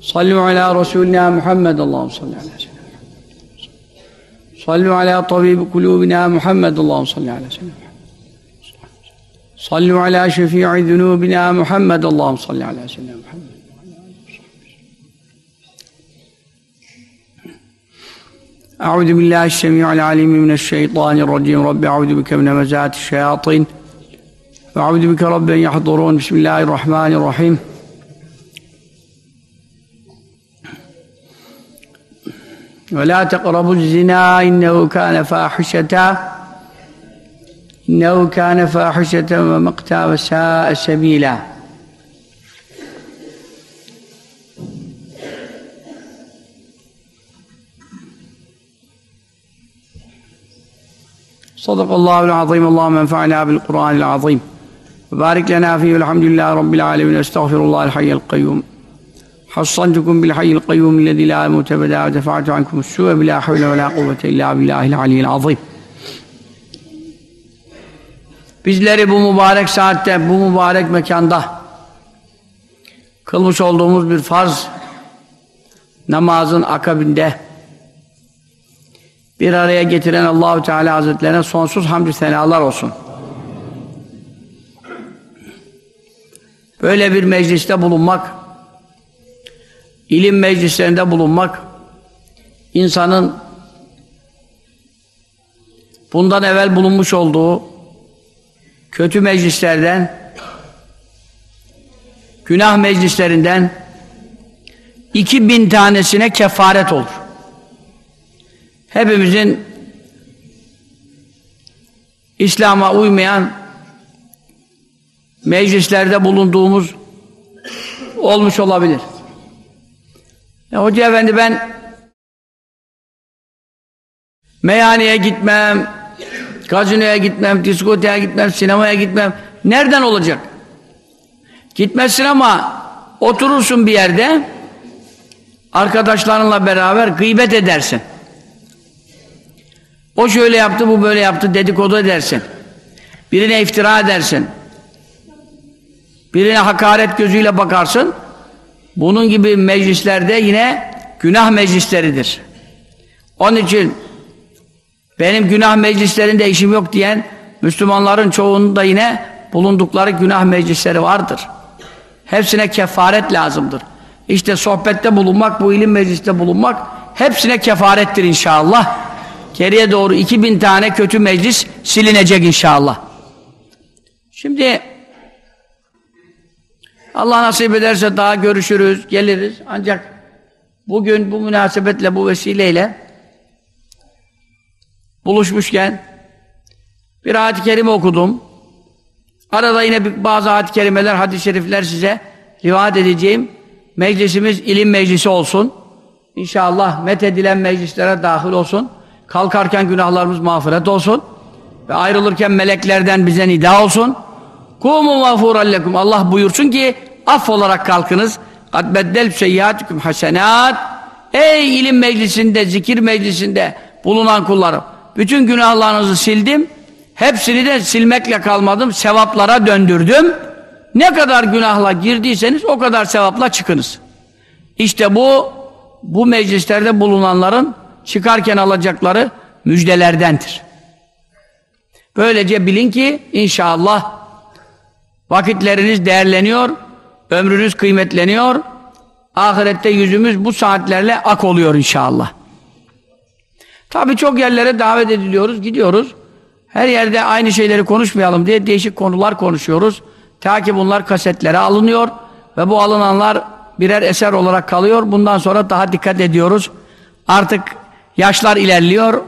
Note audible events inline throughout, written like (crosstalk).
صلوا على رسولنا محمد اللهم صل على سيدنا محمد صلوا على طبيب قلوبنا محمد اللهم صل على سيدنا محمد صلوا على شفيع ذنوبنا محمد اللهم صل على سيدنا محمد أعوذ بالله السميع العليم من الشيطان الرجيم رب أعوذ بك من همزات الشياطين وأعوذ بك رب أن يحضرون بسم الله الرحمن الرحيم ولا تقربوا الزنا إنه كان فاحشة إنه كان فاحشة ومقتا وساء سبيلا. صدق الله العظيم اللهم انفعنا بالقرآن العظيم. وبارك لنا فيه والحمد لله رب العالمين واستغفر الله الحي القيوم. حصنتكم بالحي القيوم الذي لا يموت ابدا ودفعت عنكم السوء بلا حول ولا قوة الا بالله العلي العظيم Bizleri bu mübarek saatte, bu mübarek mekanda kılmış olduğumuz bir farz namazın akabinde bir araya getiren Allahu Teala Hazretlerine sonsuz hamdü senalar olsun. Böyle bir mecliste bulunmak, ilim meclislerinde bulunmak, insanın bundan evvel bulunmuş olduğu kötü meclislerden, günah meclislerinden iki bin tanesine kefaret olur. Hepimizin İslam'a uymayan meclislerde bulunduğumuz olmuş olabilir. Ya Hoca Efendi ben meyhaneye gitmem, gazinoya gitmem, diskoteye gitmem, sinemaya gitmem. Nereden olacak? Gitmezsin ama oturursun bir yerde arkadaşlarınla beraber gıybet edersin. O şöyle yaptı, bu böyle yaptı dedikodu edersin. Birine iftira edersin. Birine hakaret gözüyle bakarsın. Bunun gibi meclislerde yine günah meclisleridir. Onun için benim günah meclislerinde işim yok diyen Müslümanların çoğunun da yine bulundukları günah meclisleri vardır. Hepsine kefaret lazımdır. İşte sohbette bulunmak, bu ilim mecliste bulunmak hepsine kefarettir inşallah. Geriye doğru 2000 tane kötü meclis silinecek inşallah. Şimdi Allah nasip ederse daha görüşürüz, geliriz. Ancak bugün bu münasebetle, bu vesileyle buluşmuşken bir ayet-i kerime okudum. Arada yine bazı ayet-i kerimeler, hadis-i şerifler size rivayet edeceğim. Meclisimiz ilim meclisi olsun. İnşallah methedilen meclislere dahil olsun. Kalkarken günahlarımız mağfiret olsun. Ve ayrılırken meleklerden bize nida olsun. Kumu mağfurallekum. Allah buyursun ki aff olarak kalkınız. Kad beddel seyyatikum hasenat. Ey ilim meclisinde, zikir meclisinde bulunan kullarım. Bütün günahlarınızı sildim. Hepsini de silmekle kalmadım. Sevaplara döndürdüm. Ne kadar günahla girdiyseniz o kadar sevapla çıkınız. İşte bu bu meclislerde bulunanların çıkarken alacakları müjdelerdendir. Böylece bilin ki inşallah vakitleriniz değerleniyor, ömrünüz kıymetleniyor, ahirette yüzümüz bu saatlerle ak oluyor inşallah. Tabi çok yerlere davet ediliyoruz, gidiyoruz. Her yerde aynı şeyleri konuşmayalım diye değişik konular konuşuyoruz. Ta ki bunlar kasetlere alınıyor ve bu alınanlar birer eser olarak kalıyor. Bundan sonra daha dikkat ediyoruz. Artık yaşlar ilerliyor,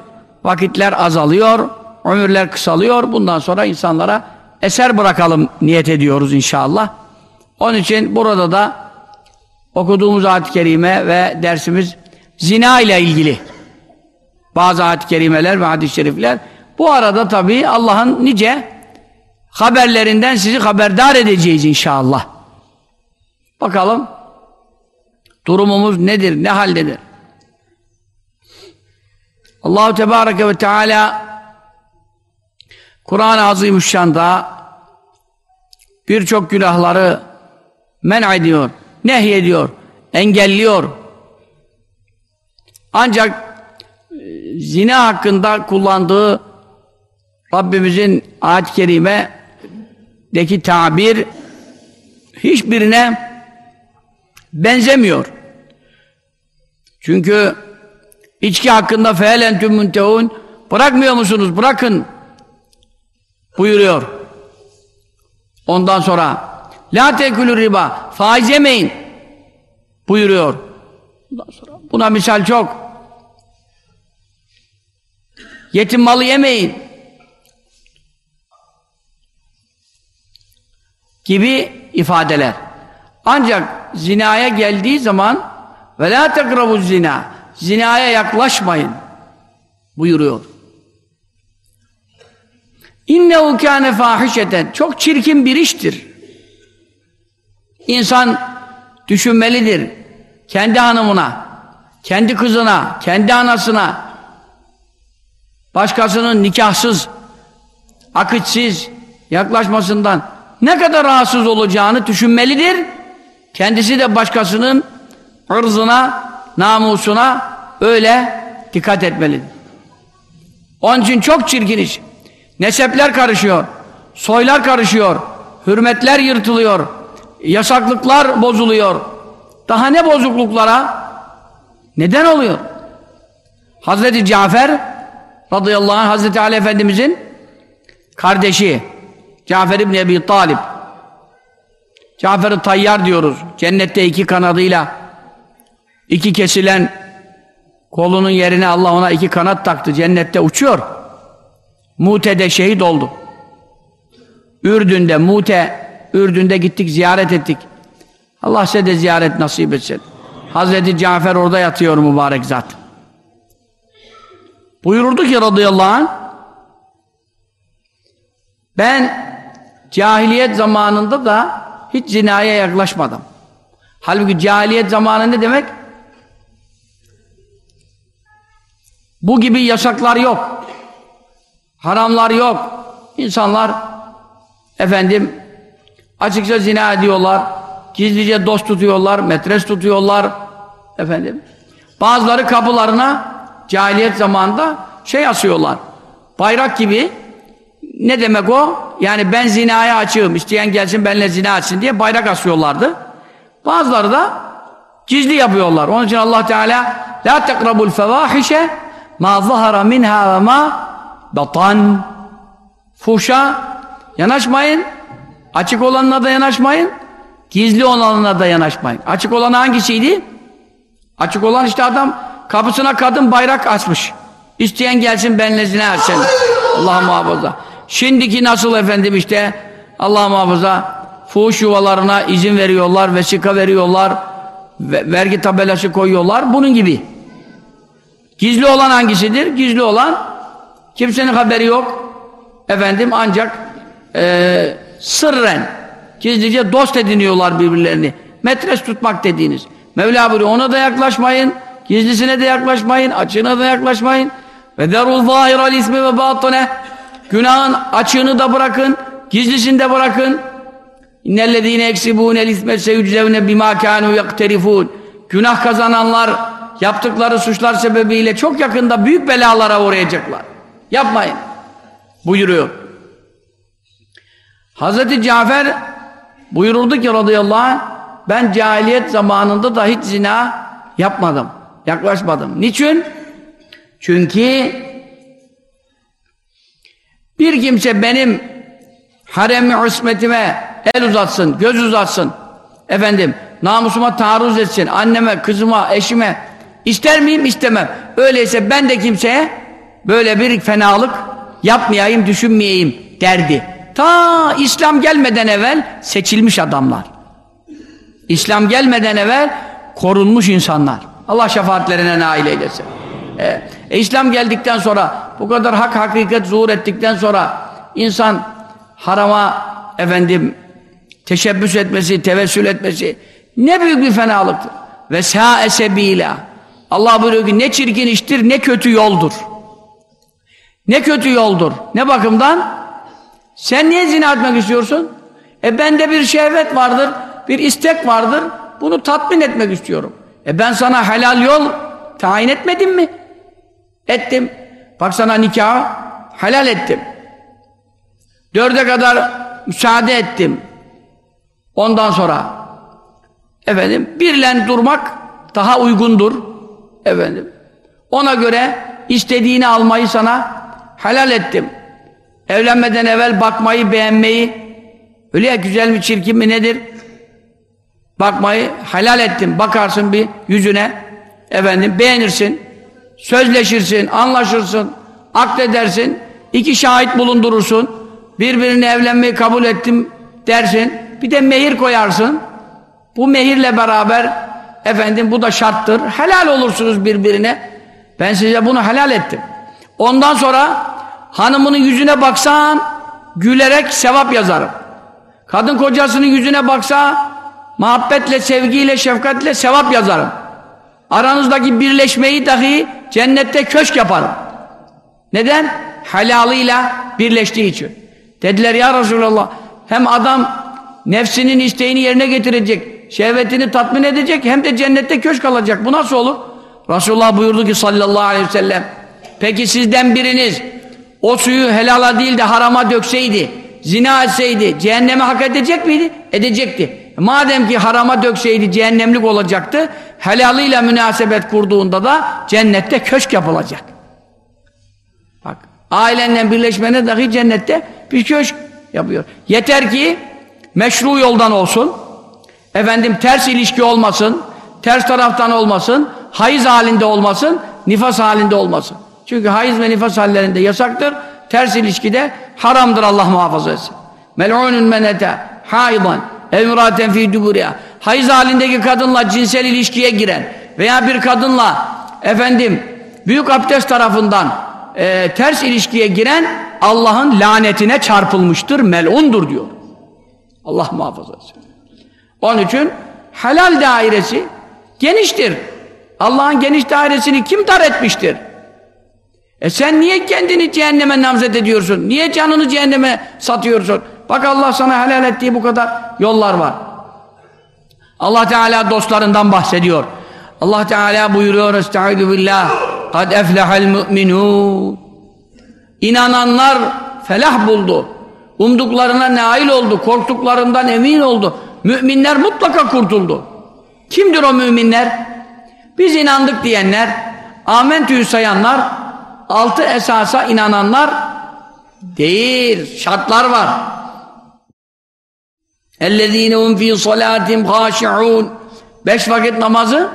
vakitler azalıyor, ömürler kısalıyor. Bundan sonra insanlara eser bırakalım niyet ediyoruz inşallah. Onun için burada da okuduğumuz ayet-i kerime ve dersimiz zina ile ilgili. Bazı ayet-i kerimeler ve hadis-i şerifler. Bu arada tabii Allah'ın nice haberlerinden sizi haberdar edeceğiz inşallah. Bakalım durumumuz nedir, ne haldedir? Allahu Tebareke ve Teala Kur'an-ı Azimüşşan'da birçok günahları men ediyor, nehyediyor, engelliyor. Ancak e, zina hakkında kullandığı Rabbimizin ayet-i kerimedeki tabir hiçbirine benzemiyor. Çünkü içki hakkında feelentüm müntehun bırakmıyor musunuz? Bırakın buyuruyor. Ondan sonra la tekülü riba faiz yemeyin buyuruyor. Ondan sonra buna misal çok. Yetim malı yemeyin. Gibi ifadeler. Ancak zinaya geldiği zaman ve la zina zinaya yaklaşmayın buyuruyor. İnnehu kâne fâhişeten çok çirkin bir iştir. İnsan düşünmelidir. Kendi hanımına, kendi kızına, kendi anasına başkasının nikahsız, akıtsız yaklaşmasından ne kadar rahatsız olacağını düşünmelidir. Kendisi de başkasının ırzına, namusuna öyle dikkat etmelidir. Onun için çok çirkin iş. Nesepler karışıyor, soylar karışıyor, hürmetler yırtılıyor, yasaklıklar bozuluyor. Daha ne bozukluklara? Neden oluyor? Hazreti Cafer radıyallahu anh Hazreti Ali Efendimizin kardeşi Cafer İbni Ebi Talib Cafer-i Tayyar diyoruz. Cennette iki kanadıyla iki kesilen kolunun yerine Allah ona iki kanat taktı. Cennette uçuyor. Mute'de şehit oldu. Ürdün'de, Mute, Ürdün'de gittik, ziyaret ettik. Allah size de ziyaret nasip etsin. Hazreti Cafer orada yatıyor mübarek zat. Buyururdu ki radıyallahu anh ben cahiliyet zamanında da hiç zinaya yaklaşmadım. Halbuki cahiliyet zamanı ne demek? Bu gibi yasaklar yok. Haramlar yok. İnsanlar efendim açıkça zina ediyorlar. Gizlice dost tutuyorlar, metres tutuyorlar. Efendim. Bazıları kapılarına cahiliyet zamanında şey asıyorlar. Bayrak gibi ne demek o? Yani ben zinaya açığım, isteyen gelsin benimle zina açsın diye bayrak asıyorlardı. Bazıları da gizli yapıyorlar. Onun için Allah Teala la tekrabul fevahişe ma zahara minha ve ma batan fuşa yanaşmayın açık olanına da yanaşmayın gizli olanına da yanaşmayın açık olan hangisiydi? açık olan işte adam kapısına kadın bayrak açmış isteyen gelsin benimle zina açsın Allah muhafaza Şimdiki nasıl efendim işte Allah muhafaza fuhuş yuvalarına izin veriyorlar, vesika veriyorlar, vergi tabelası koyuyorlar. Bunun gibi. Gizli olan hangisidir? Gizli olan kimsenin haberi yok. Efendim ancak e, sırren gizlice dost ediniyorlar birbirlerini. Metres tutmak dediğiniz. Mevla buyuruyor ona da yaklaşmayın. Gizlisine de yaklaşmayın. Açığına da yaklaşmayın. Ve derul zahiral ismi ve batine Günahın açığını da bırakın, gizlisini de bırakın. İnnellezîne eksibûnel isme seyüczevne bimâ kânû yakterifûn. Günah kazananlar yaptıkları suçlar sebebiyle çok yakında büyük belalara uğrayacaklar. Yapmayın. Buyuruyor. Hazreti Cafer buyuruldu ki radıyallahu anh ben cahiliyet zamanında da hiç zina yapmadım. Yaklaşmadım. Niçin? Çünkü bir kimse benim harem-i husmetime el uzatsın, göz uzatsın. Efendim, namusuma taarruz etsin, anneme, kızıma, eşime. ister miyim? istemem. Öyleyse ben de kimseye böyle bir fenalık yapmayayım, düşünmeyeyim derdi. Ta İslam gelmeden evvel seçilmiş adamlar. İslam gelmeden evvel korunmuş insanlar. Allah şefaatlerine nail eylesin. E, e, İslam geldikten sonra bu kadar hak hakikat zuhur ettikten sonra insan harama efendim teşebbüs etmesi, tevessül etmesi ne büyük bir fenalıktır. Ve sâ esebîlâ. Allah buyuruyor ki ne çirkin iştir ne kötü yoldur. Ne kötü yoldur. Ne bakımdan? Sen niye zina etmek istiyorsun? E bende bir şehvet vardır, bir istek vardır. Bunu tatmin etmek istiyorum. E ben sana helal yol tayin etmedim mi? Ettim. Bak sana nikah helal ettim. Dörde kadar müsaade ettim. Ondan sonra efendim birlen durmak daha uygundur. Efendim. Ona göre istediğini almayı sana helal ettim. Evlenmeden evvel bakmayı, beğenmeyi öyle ya güzel mi çirkin mi nedir? Bakmayı helal ettim. Bakarsın bir yüzüne efendim beğenirsin. Sözleşirsin, anlaşırsın, akledersin. iki şahit bulundurursun. Birbirine evlenmeyi kabul ettim dersin. Bir de mehir koyarsın. Bu mehirle beraber efendim bu da şarttır. Helal olursunuz birbirine. Ben size bunu helal ettim. Ondan sonra hanımının yüzüne baksan gülerek sevap yazarım. Kadın kocasının yüzüne baksa muhabbetle, sevgiyle, şefkatle sevap yazarım. Aranızdaki birleşmeyi dahi cennette köşk yaparım. Neden? Helalıyla birleştiği için. Dediler ya Resulallah hem adam nefsinin isteğini yerine getirecek, şehvetini tatmin edecek hem de cennette köşk alacak. Bu nasıl olur? Resulullah buyurdu ki sallallahu aleyhi ve sellem peki sizden biriniz o suyu helala değil de harama dökseydi, zina etseydi cehenneme hak edecek miydi? Edecekti. Madem ki harama dökseydi cehennemlik olacaktı, helalıyla münasebet kurduğunda da cennette köşk yapılacak. Bak, ailenle birleşmene dahi cennette bir köşk yapıyor. Yeter ki meşru yoldan olsun, efendim ters ilişki olmasın, ters taraftan olmasın, hayız halinde olmasın, nifas halinde olmasın. Çünkü hayız ve nifas hallerinde yasaktır, ters ilişkide haramdır Allah muhafaza etsin. Mel'unun menete haidan emraten fi duburiya. Hayız halindeki kadınla cinsel ilişkiye giren veya bir kadınla efendim büyük abdest tarafından e, ters ilişkiye giren Allah'ın lanetine çarpılmıştır, melundur diyor. Allah muhafaza etsin. Onun için helal dairesi geniştir. Allah'ın geniş dairesini kim dar etmiştir? E sen niye kendini cehenneme namzet ediyorsun? Niye canını cehenneme satıyorsun? Bak Allah sana helal ettiği bu kadar yollar var. Allah Teala dostlarından bahsediyor. Allah Teala buyuruyor Estaizu billah Kad eflehel müminun İnananlar felah buldu. Umduklarına nail oldu. Korktuklarından emin oldu. Müminler mutlaka kurtuldu. Kimdir o müminler? Biz inandık diyenler, amentüyü sayanlar, altı esasa inananlar değil, şartlar var. اَلَّذ۪ينَ هُمْ ف۪ي صَلَاتِمْ خَاشِعُونَ Beş vakit namazı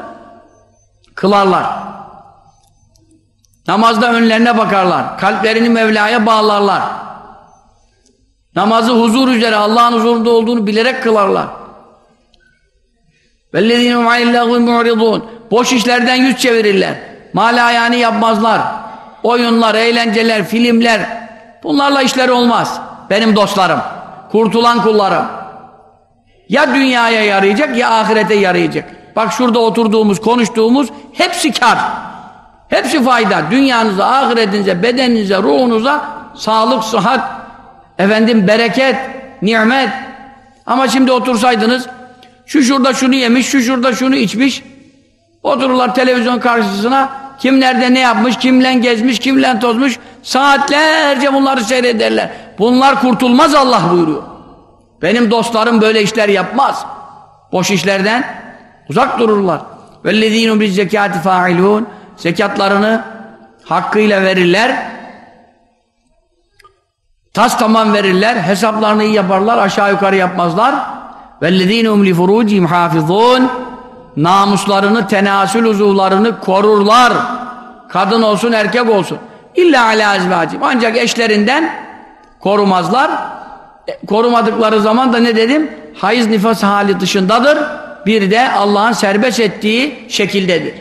kılarlar. Namazda önlerine bakarlar. Kalplerini Mevla'ya bağlarlar. Namazı huzur üzere Allah'ın huzurunda olduğunu bilerek kılarlar. وَالَّذ۪ينَ هُمْ عَلِ اللّٰهُ مُعْرِضُونَ Boş işlerden yüz çevirirler. Malayani yapmazlar. Oyunlar, eğlenceler, filmler. Bunlarla işleri olmaz. Benim dostlarım. Kurtulan kullarım. Ya dünyaya yarayacak ya ahirete yarayacak. Bak şurada oturduğumuz, konuştuğumuz hepsi kar. Hepsi fayda. Dünyanıza, ahiretinize, bedeninize, ruhunuza sağlık, sıhhat, efendim bereket, nimet. Ama şimdi otursaydınız şu şurada şunu yemiş, şu şurada şunu içmiş. Otururlar televizyon karşısına kim nerede ne yapmış, kimle gezmiş, kimle tozmuş. Saatlerce bunları seyrederler. Bunlar kurtulmaz Allah buyuruyor. Benim dostlarım böyle işler yapmaz. Boş işlerden uzak dururlar. وَالَّذ۪ينُ بِالزَّكَاتِ فَاعِلُونَ Zekatlarını hakkıyla verirler. Tas tamam verirler. Hesaplarını iyi yaparlar. Aşağı yukarı yapmazlar. وَالَّذ۪ينُ هُمْ لِفُرُوجِهِمْ حَافِظُونَ Namuslarını, tenasül uzuvlarını korurlar. Kadın olsun, erkek olsun. İlla ala ezvacim. Ancak eşlerinden korumazlar. E, korumadıkları zaman da ne dedim? Hayız nifas hali dışındadır. bir de Allah'ın serbest ettiği şekildedir.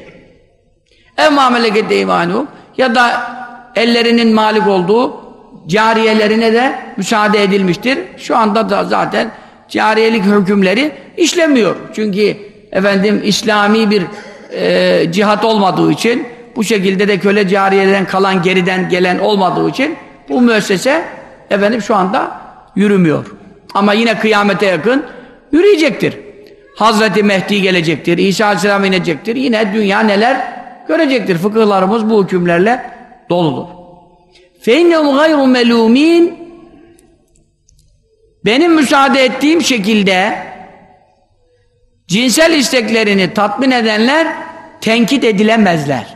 Ev mamelekette imanum ya da ellerinin malik olduğu cariyelerine de müsaade edilmiştir. Şu anda da zaten cariyelik hükümleri işlemiyor. Çünkü efendim İslami bir e, cihat olmadığı için bu şekilde de köle cariyeden kalan geriden gelen olmadığı için bu müessese efendim şu anda yürümüyor. Ama yine kıyamete yakın yürüyecektir. Hazreti Mehdi gelecektir, İsa Aleyhisselam inecektir. Yine dünya neler görecektir. Fıkıhlarımız bu hükümlerle doludur. فَاِنَّهُمْ غَيْرُ مَلُوم۪ينَ Benim müsaade ettiğim şekilde cinsel isteklerini tatmin edenler tenkit edilemezler.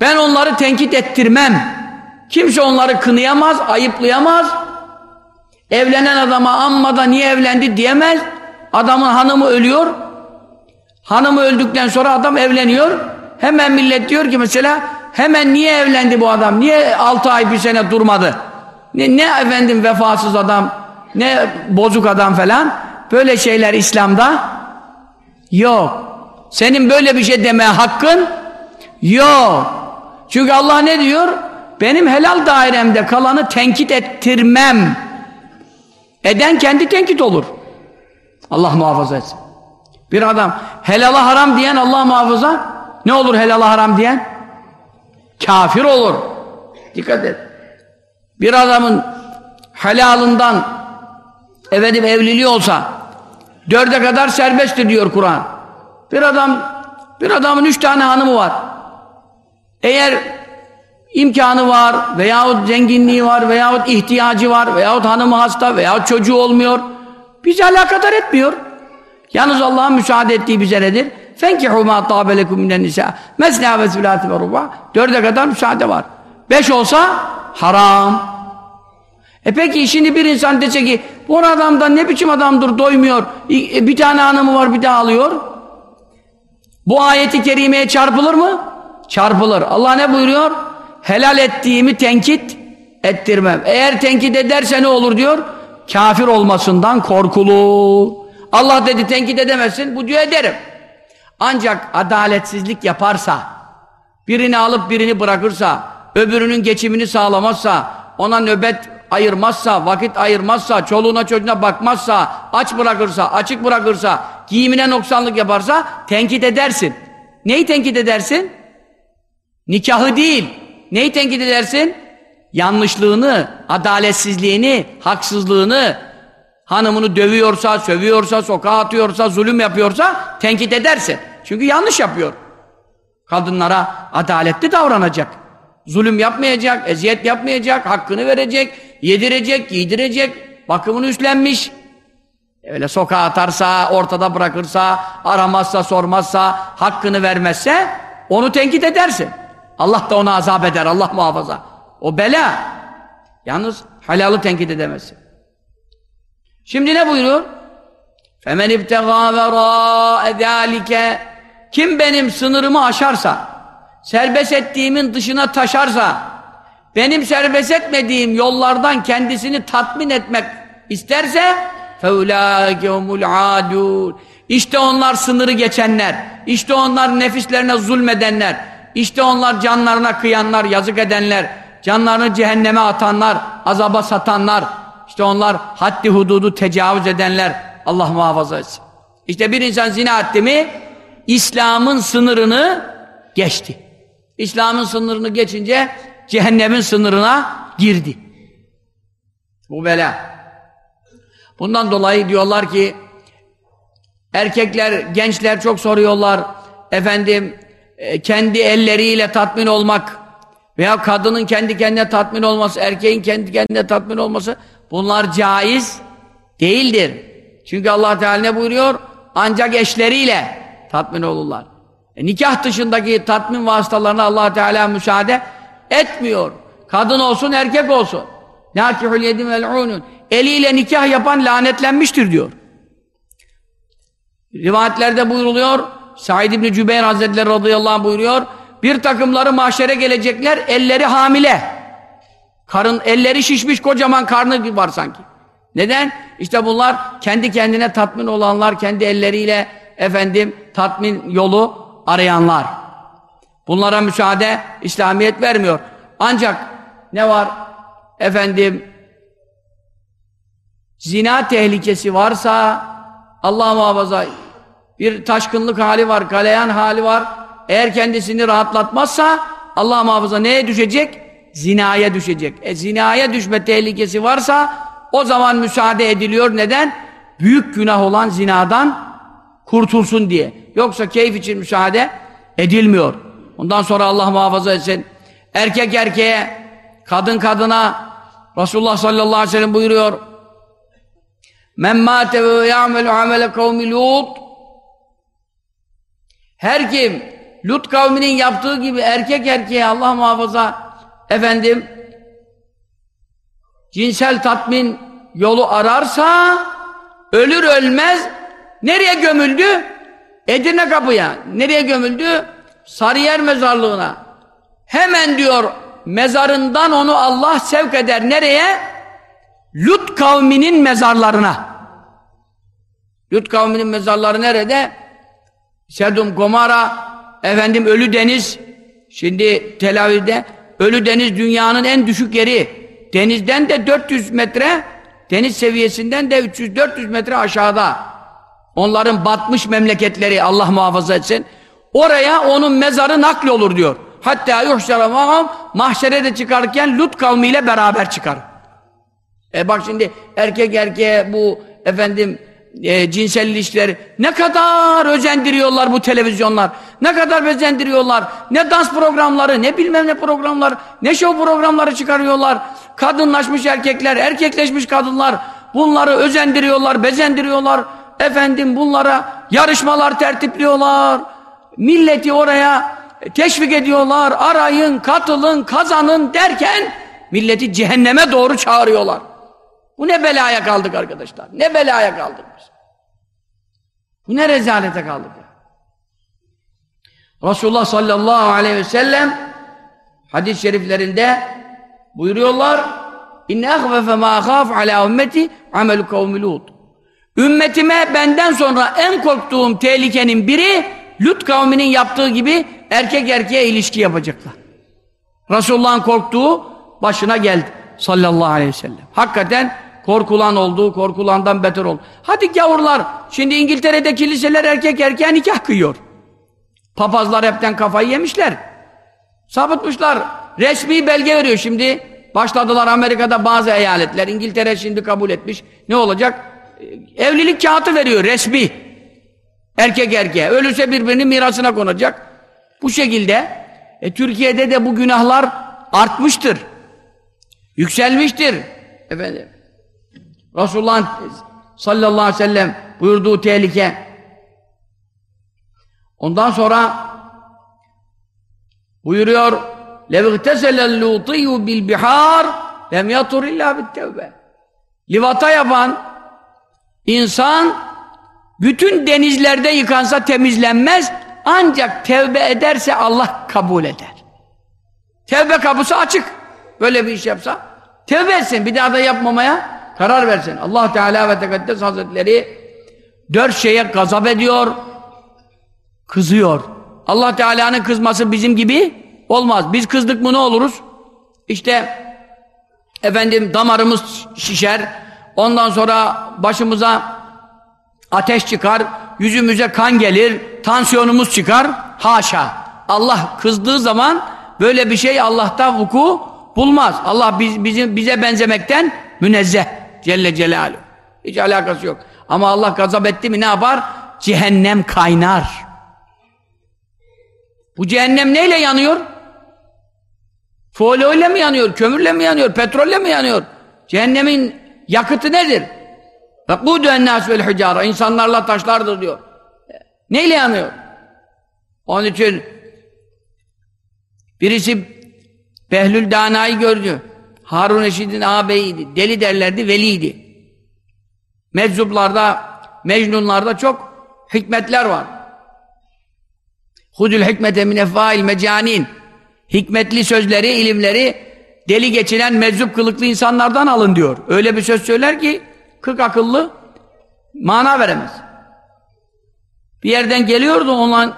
Ben onları tenkit ettirmem. Kimse onları kınayamaz, ayıplayamaz. Evlenen adama amma da niye evlendi diyemez. Adamın hanımı ölüyor. Hanımı öldükten sonra adam evleniyor. Hemen millet diyor ki mesela hemen niye evlendi bu adam? Niye altı ay bir sene durmadı? Ne, ne efendim vefasız adam, ne bozuk adam falan. Böyle şeyler İslam'da yok. Senin böyle bir şey demeye hakkın yok. Çünkü Allah ne diyor? Benim helal dairemde kalanı tenkit ettirmem. Eden kendi tenkit olur. Allah muhafaza etsin. Bir adam helala haram diyen Allah muhafaza ne olur helala haram diyen? Kafir olur. Dikkat et. Bir adamın helalından efendim evliliği olsa Dörde kadar serbesttir diyor Kur'an. Bir adam, bir adamın üç tane hanımı var. Eğer imkanı var veyahut zenginliği var veyahut ihtiyacı var veyahut hanımı hasta veyahut çocuğu olmuyor. Bizi alakadar etmiyor. Yalnız Allah'ın müsaade ettiği bize nedir? Fenkihu ma tabe lekum minen nisa. Mesna ve sülati. Dörde kadar müsaade var. Beş olsa haram. E peki şimdi bir insan dese ki bu adamda ne biçim adamdır doymuyor e, bir tane hanımı var bir daha alıyor. Bu ayeti kerimeye çarpılır mı? Çarpılır. Allah ne buyuruyor? Helal ettiğimi tenkit ettirmem. Eğer tenkit ederse ne olur diyor? Kafir olmasından korkulur. Allah dedi tenkit edemezsin. Bu diyor ederim. Ancak adaletsizlik yaparsa, birini alıp birini bırakırsa, öbürünün geçimini sağlamazsa, ona nöbet ayırmazsa, vakit ayırmazsa, çoluğuna çocuğuna bakmazsa, aç bırakırsa, açık bırakırsa, giyimine noksanlık yaparsa tenkit edersin. Neyi tenkit edersin? Nikahı değil. Neyi tenkit edersin? Yanlışlığını, adaletsizliğini, haksızlığını, hanımını dövüyorsa, sövüyorsa, sokağa atıyorsa, zulüm yapıyorsa tenkit edersin. Çünkü yanlış yapıyor. Kadınlara adaletli davranacak. Zulüm yapmayacak, eziyet yapmayacak, hakkını verecek, yedirecek, giydirecek, bakımını üstlenmiş. Öyle sokağa atarsa, ortada bırakırsa, aramazsa, sormazsa, hakkını vermezse onu tenkit edersin. Allah da ona azap eder, Allah muhafaza. O bela. Yalnız halalı tenkit edemezsin. Şimdi ne buyuruyor? فَمَنْ اِبْتَغَى وَرَاءَ ذَٰلِكَ Kim benim sınırımı aşarsa, serbest ettiğimin dışına taşarsa, benim serbest etmediğim yollardan kendisini tatmin etmek isterse فَاُولَٰئِكَ هُمُ الْعَادُونَ İşte onlar sınırı geçenler, işte onlar nefislerine zulmedenler, işte onlar canlarına kıyanlar, yazık edenler, canlarını cehenneme atanlar, azaba satanlar, işte onlar haddi hududu tecavüz edenler, Allah muhafaza etsin. İşte bir insan zina etti mi, İslam'ın sınırını geçti. İslam'ın sınırını geçince cehennemin sınırına girdi. Bu bela. Bundan dolayı diyorlar ki erkekler, gençler çok soruyorlar efendim e, kendi elleriyle tatmin olmak veya kadının kendi kendine tatmin olması, erkeğin kendi kendine tatmin olması bunlar caiz değildir. Çünkü Allah Teala ne buyuruyor? Ancak eşleriyle tatmin olurlar. E, nikah dışındaki tatmin vasıtalarına Allah Teala müsaade etmiyor. Kadın olsun, erkek olsun. Nakihul yedim vel'unun. Eliyle nikah yapan lanetlenmiştir diyor. Rivayetlerde buyuruluyor. Said İbni Cübeyr Hazretleri radıyallahu anh buyuruyor. Bir takımları mahşere gelecekler, elleri hamile. Karın, elleri şişmiş, kocaman karnı var sanki. Neden? İşte bunlar kendi kendine tatmin olanlar, kendi elleriyle efendim tatmin yolu arayanlar. Bunlara müsaade İslamiyet vermiyor. Ancak ne var? Efendim zina tehlikesi varsa Allah muhafaza bir taşkınlık hali var, galeyan hali var. Eğer kendisini rahatlatmazsa Allah muhafaza neye düşecek? Zinaya düşecek. E zinaya düşme tehlikesi varsa o zaman müsaade ediliyor. Neden? Büyük günah olan zinadan kurtulsun diye. Yoksa keyif için müsaade edilmiyor. Ondan sonra Allah muhafaza etsin. Erkek erkeğe, kadın kadına Resulullah sallallahu aleyhi ve sellem buyuruyor. Men mâte ve ya'melu amele kavmi Lut her kim Lut kavminin yaptığı gibi erkek erkeğe Allah muhafaza efendim cinsel tatmin yolu ararsa ölür ölmez nereye gömüldü? Edirne kapıya. Nereye gömüldü? Sarıyer mezarlığına. Hemen diyor mezarından onu Allah sevk eder. Nereye? Lut kavminin mezarlarına. Lut kavminin mezarları nerede? Sedum, Gomara, efendim Ölü Deniz. Şimdi Tel Aviv'de Ölü Deniz dünyanın en düşük yeri. Denizden de 400 metre, deniz seviyesinden de 300-400 metre aşağıda. Onların batmış memleketleri Allah muhafaza etsin. Oraya onun mezarı nakli olur diyor. Hatta yuhşara maham mahşere de çıkarken Lut kavmiyle beraber çıkar. E bak şimdi erkek erkeğe bu efendim e, cinsel ilişkileri ne kadar özendiriyorlar bu televizyonlar. Ne kadar özendiriyorlar. Ne dans programları, ne bilmem ne programlar, ne show programları çıkarıyorlar. Kadınlaşmış erkekler, erkekleşmiş kadınlar bunları özendiriyorlar, bezendiriyorlar. Efendim bunlara yarışmalar tertipliyorlar. Milleti oraya teşvik ediyorlar. Arayın, katılın, kazanın derken milleti cehenneme doğru çağırıyorlar. Bu ne belaya kaldık arkadaşlar? Ne belaya kaldık biz? Bu ne rezalete kaldık ya? Resulullah sallallahu aleyhi ve sellem hadis-i şeriflerinde buyuruyorlar İnne ahvefe ma ahaf ala ümmeti amelu kavmi Lut. Ümmetime benden sonra en korktuğum tehlikenin biri Lut kavminin yaptığı gibi erkek erkeğe ilişki yapacaklar. Resulullah'ın korktuğu başına geldi sallallahu aleyhi ve sellem. Hakikaten korkulan olduğu, korkulandan beter oldu. Hadi gavurlar, şimdi İngiltere'de kiliseler erkek erkeğe nikah kıyıyor. Papazlar hepten kafayı yemişler. Sapıtmışlar. Resmi belge veriyor şimdi. Başladılar Amerika'da bazı eyaletler. İngiltere şimdi kabul etmiş. Ne olacak? Evlilik kağıtı veriyor resmi. Erkek erkeğe. Ölürse birbirinin mirasına konacak. Bu şekilde e, Türkiye'de de bu günahlar artmıştır. Yükselmiştir. Efendim. Resulullah sallallahu aleyhi ve sellem buyurduğu tehlike. Ondan sonra buyuruyor لَوْ اغْتَسَلَ اللُّوطِيُّ بِالْبِحَارِ لَمْ يَطُرْ اِلَّا بِالتَّوْبَةِ Livata yapan insan bütün denizlerde yıkansa temizlenmez ancak tevbe ederse Allah kabul eder. Tevbe kapısı açık. Böyle bir iş yapsa tevbe etsin. Bir daha da yapmamaya karar versin. Allah Teala ve Tekaddes Hazretleri dört şeye gazap ediyor, kızıyor. Allah Teala'nın kızması bizim gibi olmaz. Biz kızdık mı ne oluruz? İşte efendim damarımız şişer, ondan sonra başımıza ateş çıkar, yüzümüze kan gelir, tansiyonumuz çıkar. Haşa! Allah kızdığı zaman böyle bir şey Allah'ta vuku bulmaz. Allah biz, bizim, bize benzemekten münezzeh. Celle Celaluhu. Hiç alakası yok. Ama Allah gazap etti mi ne yapar? Cehennem kaynar. Bu cehennem neyle yanıyor? Folyo ile mi yanıyor? Kömürle mi yanıyor? Petrolle mi yanıyor? Cehennemin yakıtı nedir? Fakûdü ennâs vel hücara. İnsanlarla taşlardır diyor. Neyle yanıyor? Onun için birisi Behlül Dana'yı gördü. Harun Eşit'in ağabeyiydi. Deli derlerdi, veliydi. Meczuplarda, Mecnunlarda çok hikmetler var. Hudül hikmete min efvail. Hikmetli sözleri, ilimleri deli geçinen meczup kılıklı insanlardan alın diyor. Öyle bir söz söyler ki kırk akıllı mana veremez. Bir yerden geliyordu ondan,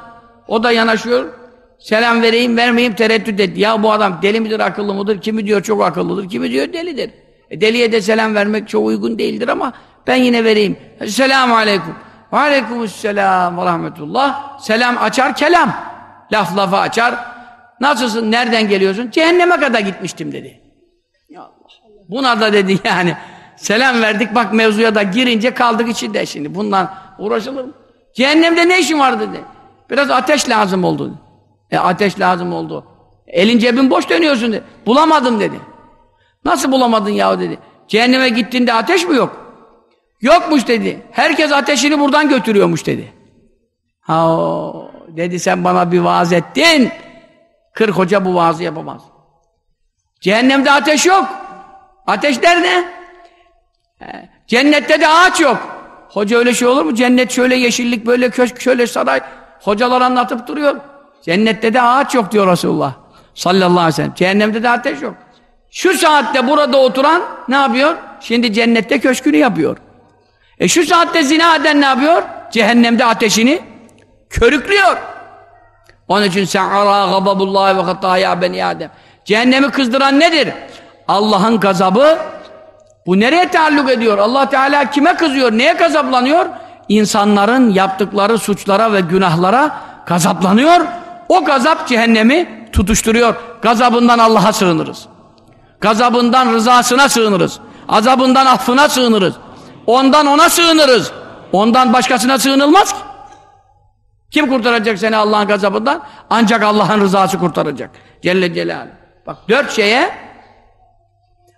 o da yanaşıyor. Selam vereyim vermeyeyim tereddüt etti. Ya bu adam deli midir akıllı mıdır? Kimi diyor çok akıllıdır, kimi diyor delidir. E, deliye de selam vermek çok uygun değildir ama ben yine vereyim. Selamun aleyküm. Ve aleykümselam ve rahmetullah. Selam açar kelam. Laf lafı açar. Nasılsın? Nereden geliyorsun? Cehenneme kadar gitmiştim dedi. Allah Allah. Buna da dedi yani. Selam verdik bak mevzuya da girince kaldık içinde şimdi. Bundan uğraşılır mı? Cehennemde ne işin var dedi. Biraz ateş lazım oldu. E ateş lazım oldu. Elin cebin boş dönüyorsun dedi. Bulamadım dedi. Nasıl bulamadın yahu dedi. Cehenneme gittiğinde ateş mi yok? Yokmuş dedi. Herkes ateşini buradan götürüyormuş dedi. Ha dedi sen bana bir vaaz ettin. Kırk hoca bu vaazı yapamaz. Cehennemde ateş yok. Ateş nerede? Cennette de ağaç yok. Hoca öyle şey olur mu? Cennet şöyle yeşillik, böyle köşk, şöyle saray. Hocalar anlatıp duruyor. Cennette de ağaç yok diyor Resulullah. Sallallahu aleyhi ve sellem. Cehennemde de ateş yok. Şu saatte burada oturan ne yapıyor? Şimdi cennette köşkünü yapıyor. E şu saatte zina eden ne yapıyor? Cehennemde ateşini körüklüyor. Onun için sen ara gababullahi ve hataya beni Adem. Cehennemi kızdıran nedir? Allah'ın gazabı bu nereye taalluk ediyor? Allah Teala kime kızıyor? Neye gazaplanıyor? İnsanların yaptıkları suçlara ve günahlara gazaplanıyor. O gazap cehennemi tutuşturuyor. Gazabından Allah'a sığınırız. Gazabından rızasına sığınırız. Azabından affına sığınırız. Ondan ona sığınırız. Ondan başkasına sığınılmaz ki. Kim kurtaracak seni Allah'ın gazabından? Ancak Allah'ın rızası kurtaracak. Celle Celaluhu. Bak dört şeye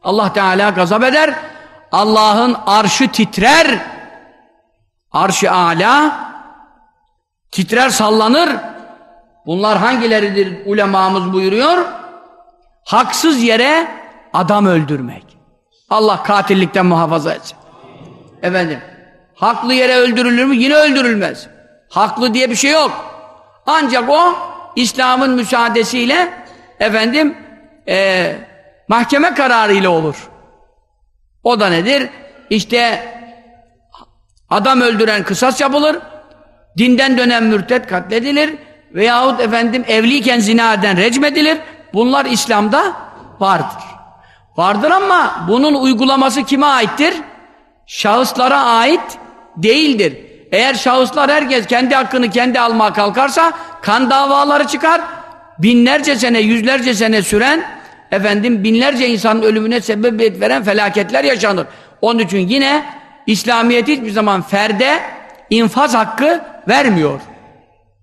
Allah Teala gazap eder. Allah'ın arşı titrer. Arşı âlâ titrer sallanır. Bunlar hangileridir ulemamız buyuruyor? Haksız yere adam öldürmek. Allah katillikten muhafaza etsin. Efendim, haklı yere öldürülür mü? Yine öldürülmez. Haklı diye bir şey yok. Ancak o İslam'ın müsaadesiyle efendim e, mahkeme kararıyla olur. O da nedir? İşte adam öldüren kısas yapılır. Dinden dönen mürtet katledilir. Veyahut efendim evliyken zina eden recmedilir. Bunlar İslam'da vardır. Vardır ama bunun uygulaması kime aittir? Şahıslara ait değildir. Eğer şahıslar herkes kendi hakkını kendi almaya kalkarsa kan davaları çıkar. Binlerce sene, yüzlerce sene süren efendim binlerce insanın ölümüne sebebiyet veren felaketler yaşanır. Onun için yine İslamiyet hiçbir zaman ferde infaz hakkı vermiyor.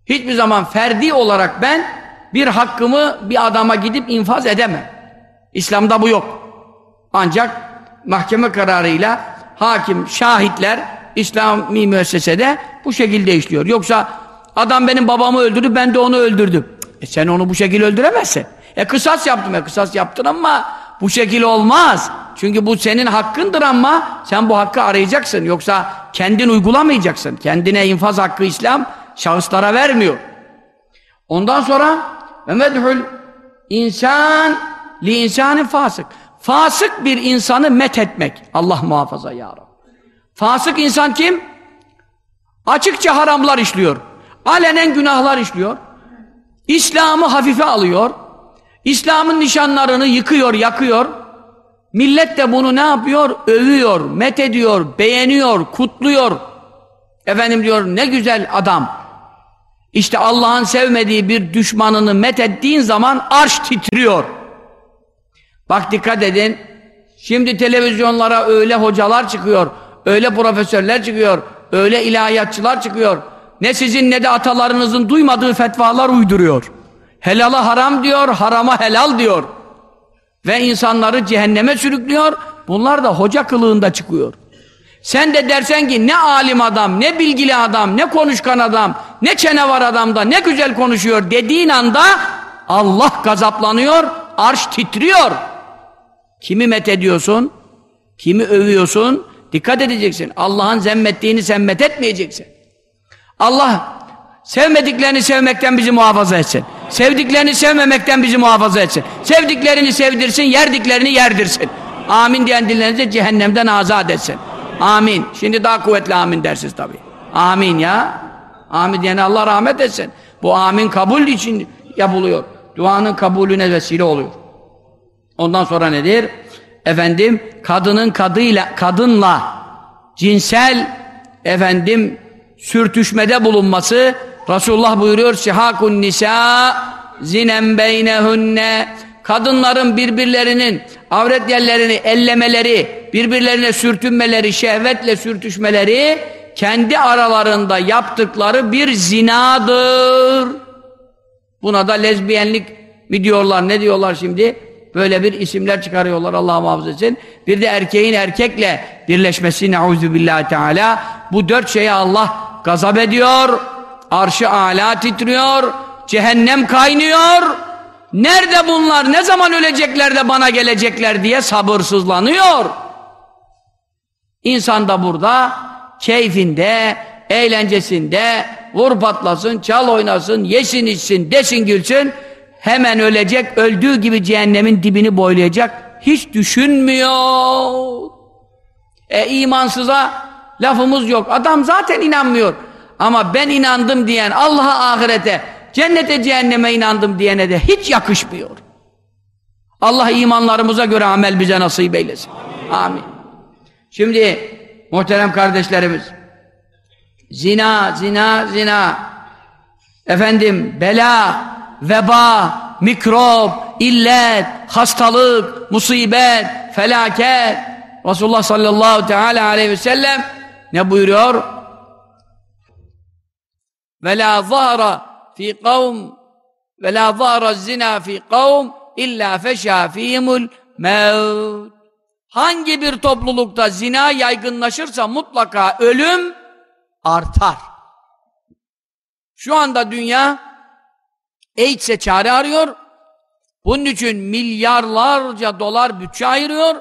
Hiçbir zaman ferdi olarak ben bir hakkımı bir adama gidip infaz edemem. İslam'da bu yok. Ancak mahkeme kararıyla hakim, şahitler İslami müessesede bu şekilde işliyor. Yoksa adam benim babamı öldürdü, ben de onu öldürdüm. E sen onu bu şekilde öldüremezsin. E kısas yaptım, e kısas yaptın ama bu şekilde olmaz. Çünkü bu senin hakkındır ama sen bu hakkı arayacaksın. Yoksa kendin uygulamayacaksın. Kendine infaz hakkı İslam şahıslara vermiyor. Ondan sonra medhul insan li insanın fasık. Fasık bir insanı met etmek. Allah muhafaza ya Rabbi. Fasık insan kim? Açıkça haramlar işliyor. Alenen günahlar işliyor. İslam'ı hafife alıyor. İslam'ın nişanlarını yıkıyor, yakıyor. Millet de bunu ne yapıyor? Övüyor, met ediyor, beğeniyor, kutluyor. Efendim diyor ne güzel adam. İşte Allah'ın sevmediği bir düşmanını met ettiğin zaman arş titriyor. Bak dikkat edin. Şimdi televizyonlara öyle hocalar çıkıyor, öyle profesörler çıkıyor, öyle ilahiyatçılar çıkıyor. Ne sizin ne de atalarınızın duymadığı fetvalar uyduruyor. Helala haram diyor, harama helal diyor. Ve insanları cehenneme sürüklüyor. Bunlar da hoca kılığında çıkıyor. Sen de dersen ki ne alim adam, ne bilgili adam, ne konuşkan adam, ne çene var adamda, ne güzel konuşuyor dediğin anda Allah gazaplanıyor, arş titriyor. Kimi met ediyorsun, kimi övüyorsun, dikkat edeceksin. Allah'ın zemmettiğini sen met etmeyeceksin. Allah sevmediklerini sevmekten bizi muhafaza etsin. Sevdiklerini sevmemekten bizi muhafaza etsin. Sevdiklerini sevdirsin, yerdiklerini yerdirsin. Amin diyen dillerinizi cehennemden azat etsin. Amin. Şimdi daha kuvvetli amin dersiniz tabi. Amin ya. Amin diyene Allah rahmet etsin. Bu amin kabul için yapılıyor. Duanın kabulüne vesile oluyor. Ondan sonra nedir? Efendim kadının kadıyla kadınla cinsel efendim sürtüşmede bulunması Resulullah buyuruyor sihakun nisa zinen beynehunne kadınların birbirlerinin avret yerlerini ellemeleri, birbirlerine sürtünmeleri, şehvetle sürtüşmeleri kendi aralarında yaptıkları bir zinadır. Buna da lezbiyenlik mi diyorlar, ne diyorlar şimdi? Böyle bir isimler çıkarıyorlar Allah muhafaza etsin. Bir de erkeğin erkekle birleşmesi neuzu billahi teala. Bu dört şeye Allah gazap ediyor. Arşı âlâ titriyor. Cehennem kaynıyor. Nerede bunlar? Ne zaman ölecekler de bana gelecekler diye sabırsızlanıyor. İnsan da burada keyfinde, eğlencesinde vur patlasın, çal oynasın, yesin içsin, desin gülsün hemen ölecek, öldüğü gibi cehennemin dibini boylayacak hiç düşünmüyor. E imansıza lafımız yok. Adam zaten inanmıyor. Ama ben inandım diyen Allah'a ahirete, cennete cehenneme inandım diyene de hiç yakışmıyor. Allah imanlarımıza göre amel bize nasip eylesin. Amin. Amin. Şimdi muhterem kardeşlerimiz zina, zina, zina efendim bela, veba, mikrop, illet, hastalık, musibet, felaket. Resulullah sallallahu teala aleyhi ve sellem ne buyuruyor? ve la zahara fi kavm ve la zahara zina fi kavm illa feşâ fîhimul mevt. Hangi bir toplulukta zina yaygınlaşırsa mutlaka ölüm artar. Şu anda dünya AIDS'e çare arıyor bunun için milyarlarca dolar bütçe ayırıyor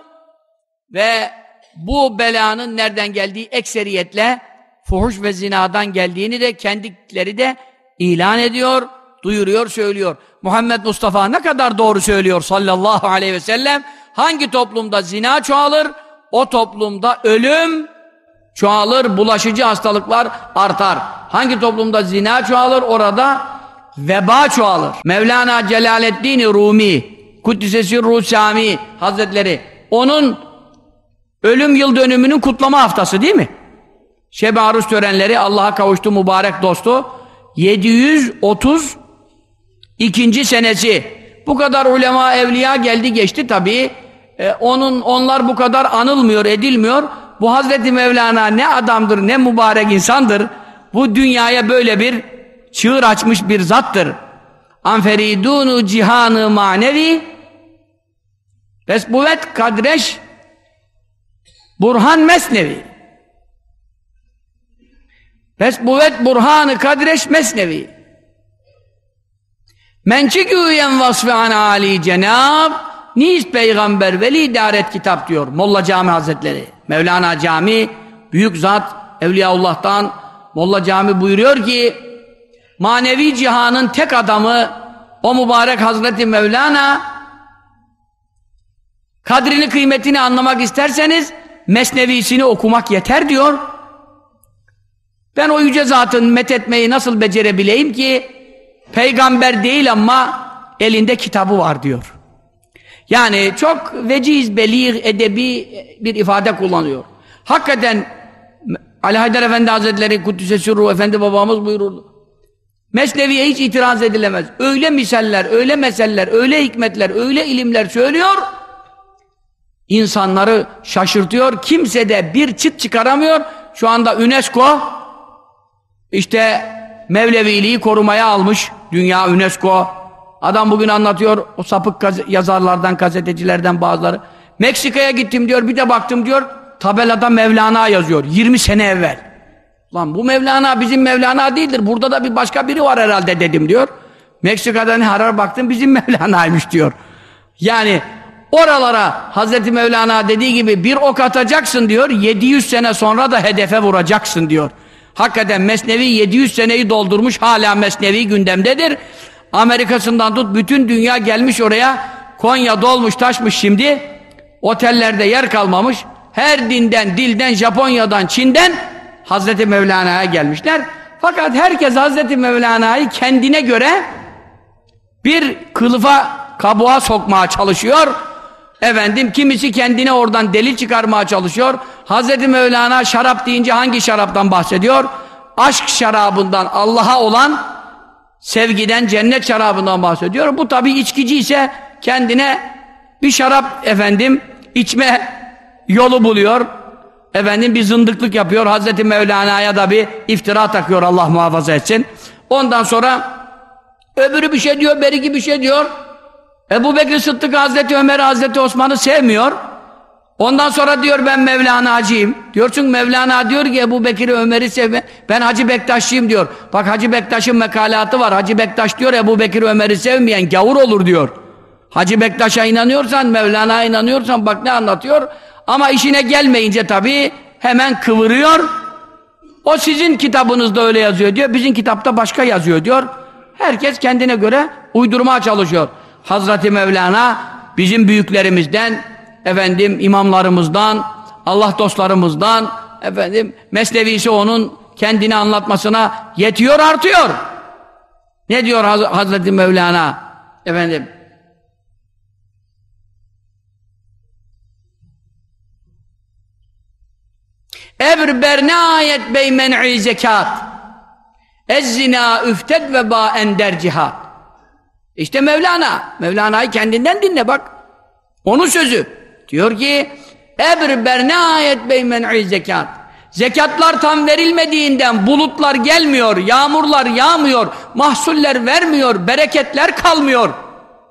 ve bu belanın nereden geldiği ekseriyetle fuhuş ve zinadan geldiğini de kendileri de ilan ediyor, duyuruyor, söylüyor. Muhammed Mustafa ne kadar doğru söylüyor sallallahu aleyhi ve sellem. Hangi toplumda zina çoğalır, o toplumda ölüm çoğalır, bulaşıcı hastalıklar artar. Hangi toplumda zina çoğalır, orada veba çoğalır. Mevlana Celaleddin Rumi, Kuddisesi Rusami Hazretleri, onun ölüm yıl dönümünün kutlama haftası değil mi? Şeb-i Arus törenleri Allah'a kavuştu mübarek dostu 730 ikinci senesi bu kadar ulema evliya geldi geçti tabii ee, onun onlar bu kadar anılmıyor edilmiyor bu Hazreti Mevlana ne adamdır ne mübarek insandır bu dünyaya böyle bir çığır açmış bir zattır anferidunu cihanı manevi Besbuvet kadreş Burhan Mesnevi Fesbuvet burhanı kadreş mesnevi. Mençi güyen vasfı an Ali cenab Niz peygamber veli idaret kitap diyor Molla Cami Hazretleri. Mevlana Cami büyük zat Evliyaullah'tan Molla Cami buyuruyor ki manevi cihanın tek adamı o mübarek Hazreti Mevlana kadrini kıymetini anlamak isterseniz mesnevisini okumak yeter diyor. Ben o yüce zatın methetmeyi nasıl becerebileyim ki peygamber değil ama elinde kitabı var diyor. Yani çok veciz, belir, edebi bir ifade kullanıyor. Hakikaten Ali Haydar Efendi Hazretleri Kuddüs'e Ruh Efendi babamız buyururdu. Mesneviye hiç itiraz edilemez. Öyle misaller, öyle meseller, öyle hikmetler, öyle ilimler söylüyor. İnsanları şaşırtıyor. Kimse de bir çıt çıkaramıyor. Şu anda UNESCO işte Mevleviliği korumaya almış dünya UNESCO. Adam bugün anlatıyor o sapık yazarlardan, gazetecilerden bazıları. Meksika'ya gittim diyor bir de baktım diyor tabelada Mevlana yazıyor 20 sene evvel. Lan bu Mevlana bizim Mevlana değildir. Burada da bir başka biri var herhalde dedim diyor. Meksika'da ne harar baktım bizim (laughs) Mevlana'ymış diyor. Yani oralara Hazreti Mevlana dediği gibi bir ok atacaksın diyor. 700 sene sonra da hedefe vuracaksın diyor. Hakikaten Mesnevi 700 seneyi doldurmuş hala Mesnevi gündemdedir. Amerika'sından tut bütün dünya gelmiş oraya. Konya dolmuş taşmış şimdi. Otellerde yer kalmamış. Her dinden, dilden, Japonya'dan, Çin'den Hazreti Mevlana'ya gelmişler. Fakat herkes Hazreti Mevlana'yı kendine göre bir kılıfa, kabuğa sokmaya çalışıyor. Efendim kimisi kendine oradan delil çıkarmaya çalışıyor. Hazreti Mevlana şarap deyince hangi şaraptan bahsediyor? Aşk şarabından, Allah'a olan sevgiden, cennet şarabından bahsediyor. Bu tabi içkici ise kendine bir şarap efendim içme yolu buluyor. Efendim bir zındıklık yapıyor. Hazreti Mevlana'ya da bir iftira takıyor Allah muhafaza etsin. Ondan sonra öbürü bir şey diyor, beriki bir şey diyor. Ebu Bekir Sıddık Hazreti Ömer Hazreti Osman'ı sevmiyor. Ondan sonra diyor ben Mevlana'cıyım. Diyor çünkü Mevlana diyor ki Ebu Bekir'i Ömer'i sevme. Ben Hacı Bektaşçıyım diyor. Bak Hacı Bektaş'ın mekalatı var. Hacı Bektaş diyor Ebu Bekir'i Ömer'i sevmeyen gavur olur diyor. Hacı Bektaş'a inanıyorsan, Mevlana'ya inanıyorsan bak ne anlatıyor. Ama işine gelmeyince tabii hemen kıvırıyor. O sizin kitabınızda öyle yazıyor diyor. Bizim kitapta başka yazıyor diyor. Herkes kendine göre uydurmaya çalışıyor. Hazreti Mevlana bizim büyüklerimizden, efendim imamlarımızdan, Allah dostlarımızdan, efendim meslevisi onun kendini anlatmasına yetiyor artıyor. Ne diyor Haz Hazreti Mevlana? Efendim Ebr berne ayet bey men'i zekat Ez zina üfted ve ba ender cihat İşte Mevlana Mevlana'yı kendinden dinle bak onun sözü diyor ki Ebr berne ayet bey men'i zekat Zekatlar tam verilmediğinden bulutlar gelmiyor, yağmurlar yağmıyor, mahsuller vermiyor, bereketler kalmıyor.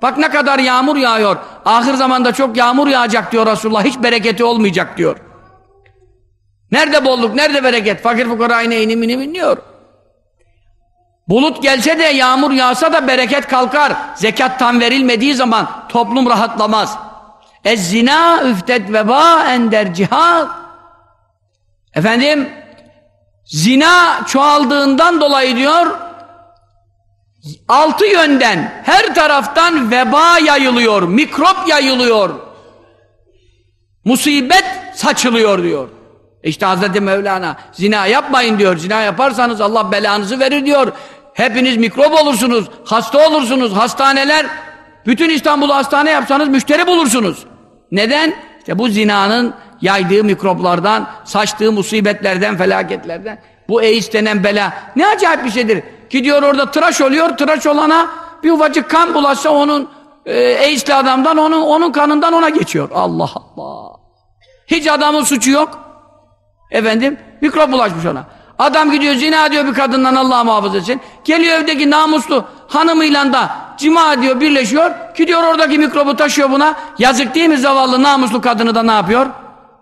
Bak ne kadar yağmur yağıyor. Ahir zamanda çok yağmur yağacak diyor Resulullah. Hiç bereketi olmayacak diyor. Nerede bolluk, nerede bereket? Fakir fukara yine inim inim iniyor. Bulut gelse de yağmur yağsa da bereket kalkar. Zekat tam verilmediği zaman toplum rahatlamaz. Ez üftet veba ender cihad. Efendim zina çoğaldığından dolayı diyor altı yönden her taraftan veba yayılıyor, mikrop yayılıyor. Musibet saçılıyor diyor. İşte Hazreti Mevlana zina yapmayın diyor. Zina yaparsanız Allah belanızı verir diyor. Hepiniz mikrop olursunuz, hasta olursunuz, hastaneler bütün İstanbul'u hastane yapsanız müşteri bulursunuz. Neden? İşte bu zinanın yaydığı mikroplardan, saçtığı musibetlerden, felaketlerden. Bu AIDS denen bela ne acayip bir şeydir. Gidiyor orada tıraş oluyor, tıraş olana bir ufacık kan bulaşsa onun e, AIDS'li adamdan onun, onun kanından ona geçiyor. Allah Allah. Hiç adamın suçu yok. Efendim mikrop bulaşmış ona. Adam gidiyor zina diyor bir kadından Allah muhafaza etsin. Geliyor evdeki namuslu hanımıyla da cima diyor birleşiyor. Gidiyor oradaki mikrobu taşıyor buna. Yazık değil mi zavallı namuslu kadını da ne yapıyor?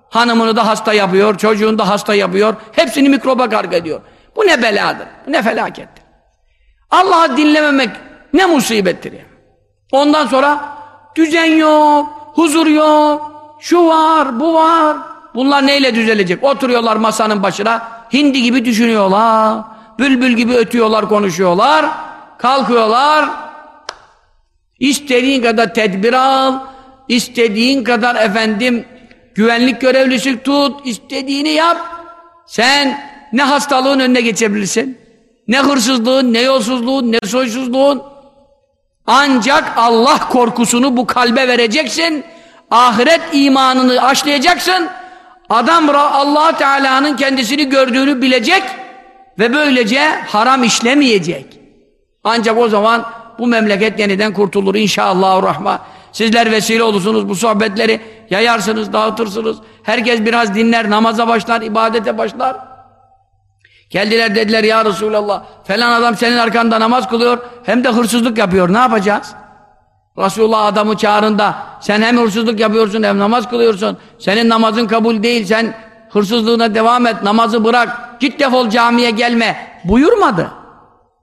Hanımını da hasta yapıyor, çocuğunu da hasta yapıyor. Hepsini mikroba karga ediyor. Bu ne beladır, bu ne felakettir. Allah'ı dinlememek ne musibettir ya. Ondan sonra düzen yok, huzur yok, şu var, bu var. Bunlar neyle düzelecek? Oturuyorlar masanın başına, hindi gibi düşünüyorlar, bülbül gibi ötüyorlar, konuşuyorlar, kalkıyorlar. İstediğin kadar tedbir al, istediğin kadar efendim güvenlik görevlisi tut, istediğini yap. Sen ne hastalığın önüne geçebilirsin, ne hırsızlığın, ne yolsuzluğun, ne soysuzluğun. Ancak Allah korkusunu bu kalbe vereceksin, ahiret imanını aşlayacaksın, Adam allah Teala'nın kendisini gördüğünü bilecek ve böylece haram işlemeyecek. Ancak o zaman bu memleket yeniden kurtulur inşallah rahman. Sizler vesile olursunuz bu sohbetleri yayarsınız, dağıtırsınız. Herkes biraz dinler, namaza başlar, ibadete başlar. Geldiler dediler ya Resulallah falan adam senin arkanda namaz kılıyor hem de hırsızlık yapıyor ne yapacağız? Resulullah adamı çağırında sen hem hırsızlık yapıyorsun hem namaz kılıyorsun. Senin namazın kabul değil. Sen hırsızlığına devam et. Namazı bırak. Git defol camiye gelme. Buyurmadı.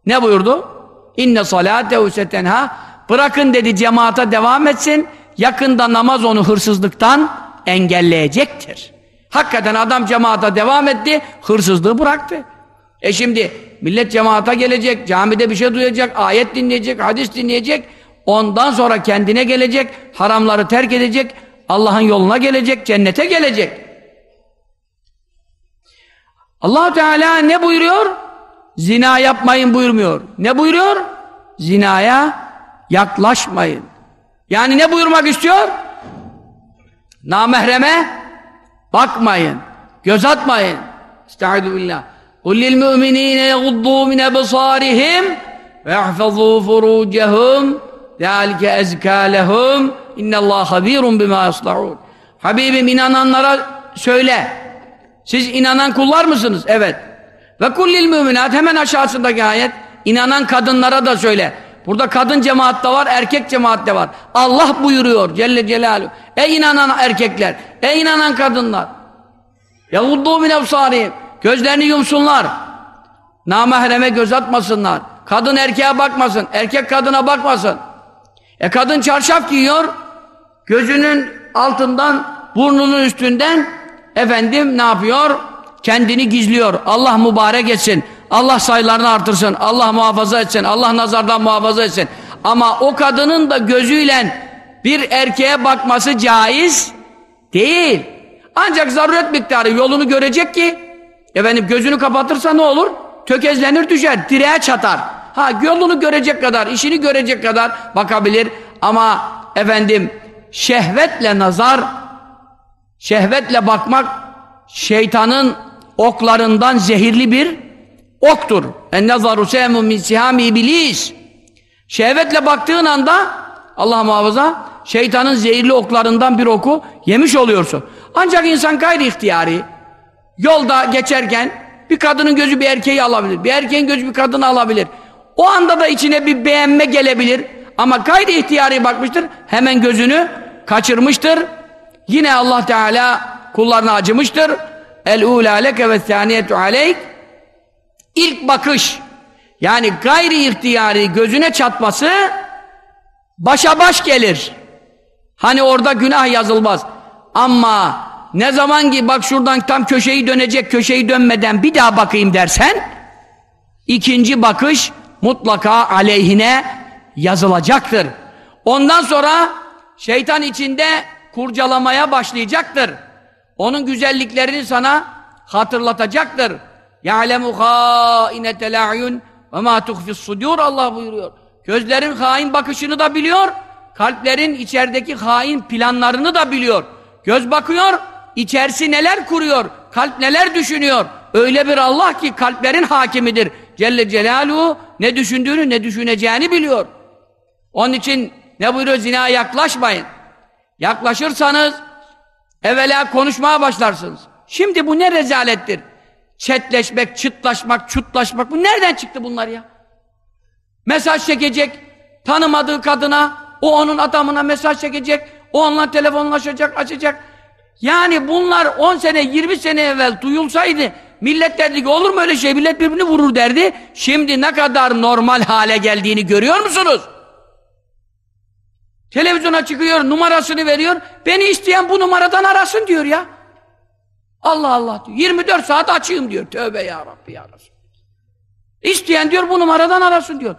Ne buyurdu? İnne salâtehu setenha Bırakın dedi cemaata devam etsin. Yakında namaz onu hırsızlıktan engelleyecektir. Hakikaten adam cemaata devam etti. Hırsızlığı bıraktı. E şimdi millet cemaata gelecek. Camide bir şey duyacak. Ayet dinleyecek. Hadis dinleyecek. Ondan sonra kendine gelecek, haramları terk edecek, Allah'ın yoluna gelecek, cennete gelecek. allah Teala ne buyuruyor? zina yapmayın buyurmuyor. Ne buyuruyor? Zinaya yaklaşmayın. Yani ne buyurmak istiyor? Namahreme bakmayın. Göz atmayın. Estaizu billah. قُلْ لِلْمُؤْمِنِينَ يَغُضُّوا مِنْ أَبْصَارِهِمْ وَيَحْفَظُوا فُرُوجَهُمْ ذَٰلِكَ اَزْكَى لَهُمْ اِنَّ اللّٰهَ خَب۪يرٌ بِمَا يَصْلَعُونَ Habibim inananlara söyle. Siz inanan kullar mısınız? Evet. Ve kullil müminat hemen aşağısındaki ayet inanan kadınlara da söyle. Burada kadın cemaatte var, erkek cemaatte var. Allah buyuruyor Celle Celaluhu. Ey inanan erkekler, ey inanan kadınlar. Yahuddu min evsarihim. Gözlerini yumsunlar. Namahreme göz atmasınlar. Kadın erkeğe bakmasın, erkek kadına bakmasın. E kadın çarşaf giyiyor, gözünün altından, burnunun üstünden efendim ne yapıyor? Kendini gizliyor. Allah mübarek etsin. Allah sayılarını artırsın. Allah muhafaza etsin. Allah nazardan muhafaza etsin. Ama o kadının da gözüyle bir erkeğe bakması caiz değil. Ancak zaruret miktarı yolunu görecek ki efendim gözünü kapatırsa ne olur? Tökezlenir düşer, direğe çatar. Ha yolunu görecek kadar, işini görecek kadar bakabilir ama efendim şehvetle nazar şehvetle bakmak şeytanın oklarından zehirli bir oktur. En-nazaru sehmun min sihami iblis. Şehvetle baktığın anda Allah muhafaza şeytanın zehirli oklarından bir oku yemiş oluyorsun. Ancak insan gayri ihtiyari yolda geçerken bir kadının gözü bir erkeği alabilir. Bir erkeğin gözü bir kadını alabilir. O anda da içine bir beğenme gelebilir. Ama gayri ihtiyari bakmıştır. Hemen gözünü kaçırmıştır. Yine Allah Teala kullarına acımıştır. El-ula leke ve thaniyetu aleyk İlk bakış yani gayri ihtiyari gözüne çatması başa baş gelir. Hani orada günah yazılmaz. Ama ne zaman ki bak şuradan tam köşeyi dönecek köşeyi dönmeden bir daha bakayım dersen ikinci bakış mutlaka aleyhine yazılacaktır. Ondan sonra şeytan içinde kurcalamaya başlayacaktır. Onun güzelliklerini sana hatırlatacaktır. يَعْلَمُ خَائِنَةَ الْاَعْيُنْ وَمَا تُخْفِ الصُّدُورِ Allah buyuruyor. Gözlerin hain bakışını da biliyor, kalplerin içerideki hain planlarını da biliyor. Göz bakıyor, içerisi neler kuruyor, kalp neler düşünüyor. Öyle bir Allah ki kalplerin hakimidir. Celle Celaluhu ne düşündüğünü ne düşüneceğini biliyor. Onun için ne buyuruyor? Zina yaklaşmayın. Yaklaşırsanız evvela konuşmaya başlarsınız. Şimdi bu ne rezalettir? Çetleşmek, çıtlaşmak, çutlaşmak bu nereden çıktı bunlar ya? Mesaj çekecek tanımadığı kadına, o onun adamına mesaj çekecek, o onunla telefonlaşacak, açacak. Yani bunlar 10 sene, 20 sene evvel duyulsaydı millet derdi ki olur mu öyle şey? Millet birbirini vurur derdi. Şimdi ne kadar normal hale geldiğini görüyor musunuz? Televizyona çıkıyor, numarasını veriyor. Beni isteyen bu numaradan arasın diyor ya. Allah Allah diyor. 24 saat açayım diyor. Tövbe ya Rabbi. İsteyen diyor bu numaradan arasın diyor.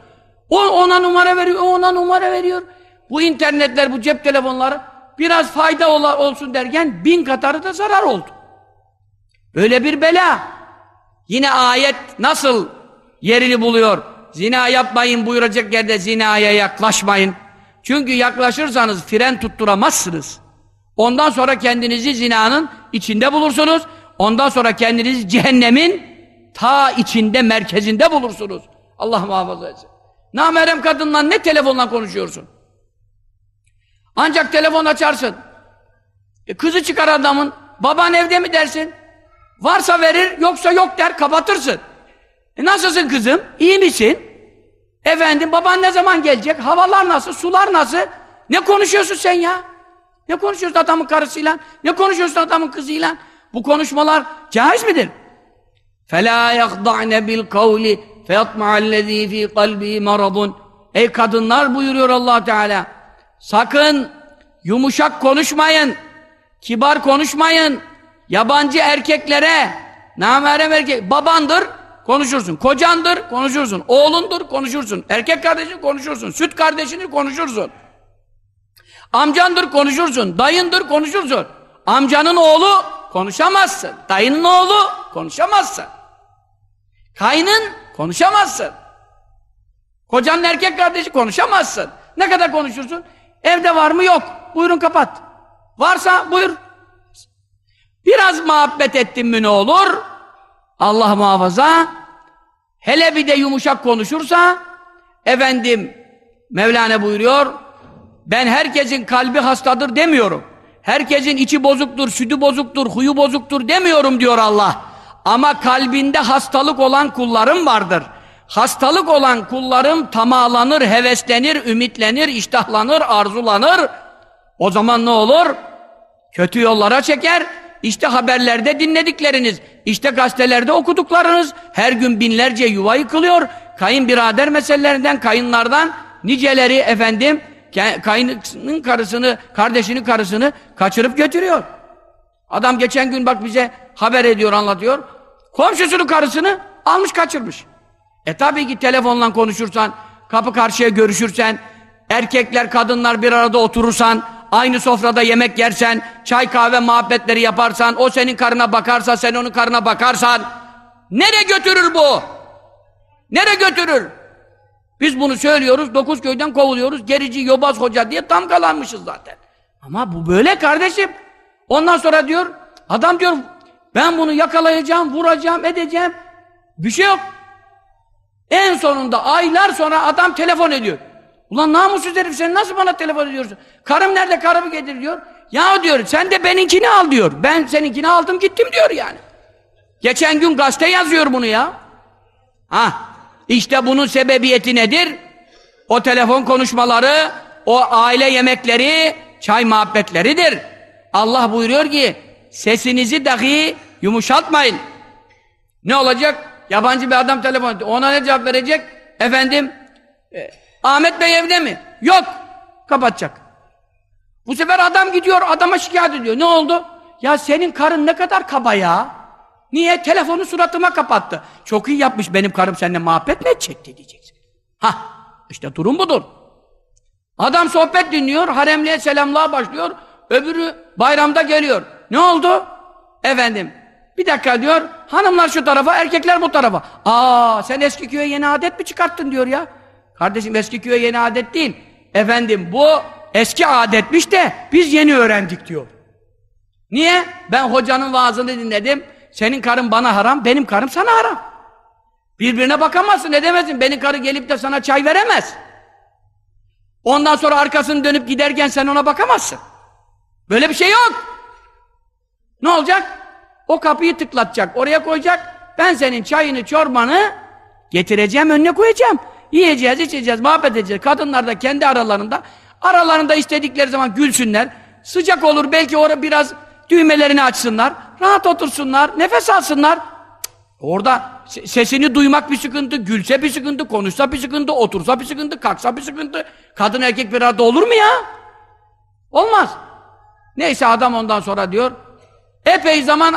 O ona numara veriyor, ona numara veriyor. Bu internetler, bu cep telefonları biraz fayda olsun derken bin katarı da zarar oldu. Öyle bir bela. Yine ayet nasıl yerini buluyor? Zina yapmayın buyuracak yerde zinaya yaklaşmayın. Çünkü yaklaşırsanız fren tutturamazsınız. Ondan sonra kendinizi zinanın içinde bulursunuz. Ondan sonra kendinizi cehennemin ta içinde, merkezinde bulursunuz. Allah muhafaza etsin. Namerem kadınla ne telefonla konuşuyorsun? Ancak telefon açarsın. E kızı çıkar adamın. Baban evde mi dersin? Varsa verir, yoksa yok der, kapatırsın. E nasılsın kızım? İyi misin? Efendim baban ne zaman gelecek? Havalar nasıl? Sular nasıl? Ne konuşuyorsun sen ya? Ne konuşuyorsun adamın karısıyla? Ne konuşuyorsun adamın kızıyla? Bu konuşmalar caiz midir? فَلَا يَخْضَعْنَ بِالْقَوْلِ فَيَطْمَعَ الَّذ۪ي ف۪ي قَلْبِهِ مَرَضٌ Ey kadınlar buyuruyor allah Teala. Sakın yumuşak konuşmayın, kibar konuşmayın. Yabancı erkeklere, namerem erkek, babandır, konuşursun. Kocandır, konuşursun. Oğlundur, konuşursun. Erkek kardeşin konuşursun. Süt kardeşini konuşursun. Amcandır, konuşursun. Dayındır, konuşursun. Amcanın oğlu konuşamazsın. Dayının oğlu konuşamazsın. Kaynın Konuşamazsın. Kocanın erkek kardeşi konuşamazsın. Ne kadar konuşursun? Evde var mı? Yok. Buyurun kapat. Varsa buyur. Biraz muhabbet ettin mi ne olur? Allah muhafaza. Hele bir de yumuşak konuşursa efendim Mevlana buyuruyor ben herkesin kalbi hastadır demiyorum. Herkesin içi bozuktur, sütü bozuktur, huyu bozuktur demiyorum diyor Allah. Ama kalbinde hastalık olan kullarım vardır. Hastalık olan kullarım tamalanır, heveslenir, ümitlenir, iştahlanır, arzulanır. O zaman ne olur? Kötü yollara çeker. İşte haberlerde dinledikleriniz, işte gazetelerde okuduklarınız, her gün binlerce yuva yıkılıyor. Kayınbirader meselelerinden, kayınlardan niceleri efendim, kayının karısını, kardeşinin karısını kaçırıp götürüyor. Adam geçen gün bak bize haber ediyor, anlatıyor. Komşusunun karısını almış kaçırmış. E tabii ki telefonla konuşursan, kapı karşıya görüşürsen, erkekler, kadınlar bir arada oturursan, aynı sofrada yemek yersen, çay kahve muhabbetleri yaparsan, o senin karına bakarsa, sen onun karına bakarsan, nere götürür bu? Nere götürür? Biz bunu söylüyoruz, dokuz köyden kovuluyoruz, gerici, yobaz hoca diye damgalanmışız zaten. Ama bu böyle kardeşim. Ondan sonra diyor, adam diyor, ben bunu yakalayacağım, vuracağım, edeceğim. Bir şey yok. En sonunda aylar sonra adam telefon ediyor. Ulan namussuz herif sen nasıl bana telefon ediyorsun? Karım nerede karımı getir diyor. Ya diyor sen de benimkini al diyor. Ben seninkini aldım gittim diyor yani. Geçen gün gazete yazıyor bunu ya. Ha, işte bunun sebebiyeti nedir? O telefon konuşmaları, o aile yemekleri, çay muhabbetleridir. Allah buyuruyor ki sesinizi dahi yumuşatmayın. Ne olacak? Yabancı bir adam telefon. Ona ne cevap verecek? Efendim e, Ahmet Bey evde mi? Yok. Kapatacak. Bu sefer adam gidiyor adama şikayet ediyor. Ne oldu? Ya senin karın ne kadar kaba ya. Niye? Telefonu suratıma kapattı. Çok iyi yapmış benim karım seninle muhabbet mi edecekti diyeceksin. Ha, işte durum budur. Adam sohbet dinliyor, haremliğe selamlığa başlıyor. Öbürü bayramda geliyor. Ne oldu? Efendim, bir dakika diyor, hanımlar şu tarafa, erkekler bu tarafa. Aa, sen eski köye yeni adet mi çıkarttın diyor ya. Kardeşim eski köye yeni adet değil. Efendim bu eski adetmiş de biz yeni öğrendik diyor. Niye? Ben hocanın vaazını dinledim. Senin karın bana haram, benim karım sana haram. Birbirine bakamazsın, ne demezsin. Benim karı gelip de sana çay veremez. Ondan sonra arkasını dönüp giderken sen ona bakamazsın. Böyle bir şey yok. Ne olacak? O kapıyı tıklatacak, oraya koyacak. Ben senin çayını, çorbanı getireceğim, önüne koyacağım. Yiyeceğiz, içeceğiz, muhabbet edeceğiz. Kadınlar da kendi aralarında, aralarında istedikleri zaman gülsünler. Sıcak olur, belki orada biraz düğmelerini açsınlar. Rahat otursunlar, nefes alsınlar. Orada sesini duymak bir sıkıntı, gülse bir sıkıntı, konuşsa bir sıkıntı, otursa bir sıkıntı, kalksa bir sıkıntı. Kadın erkek bir arada olur mu ya? Olmaz. Neyse adam ondan sonra diyor, epey zaman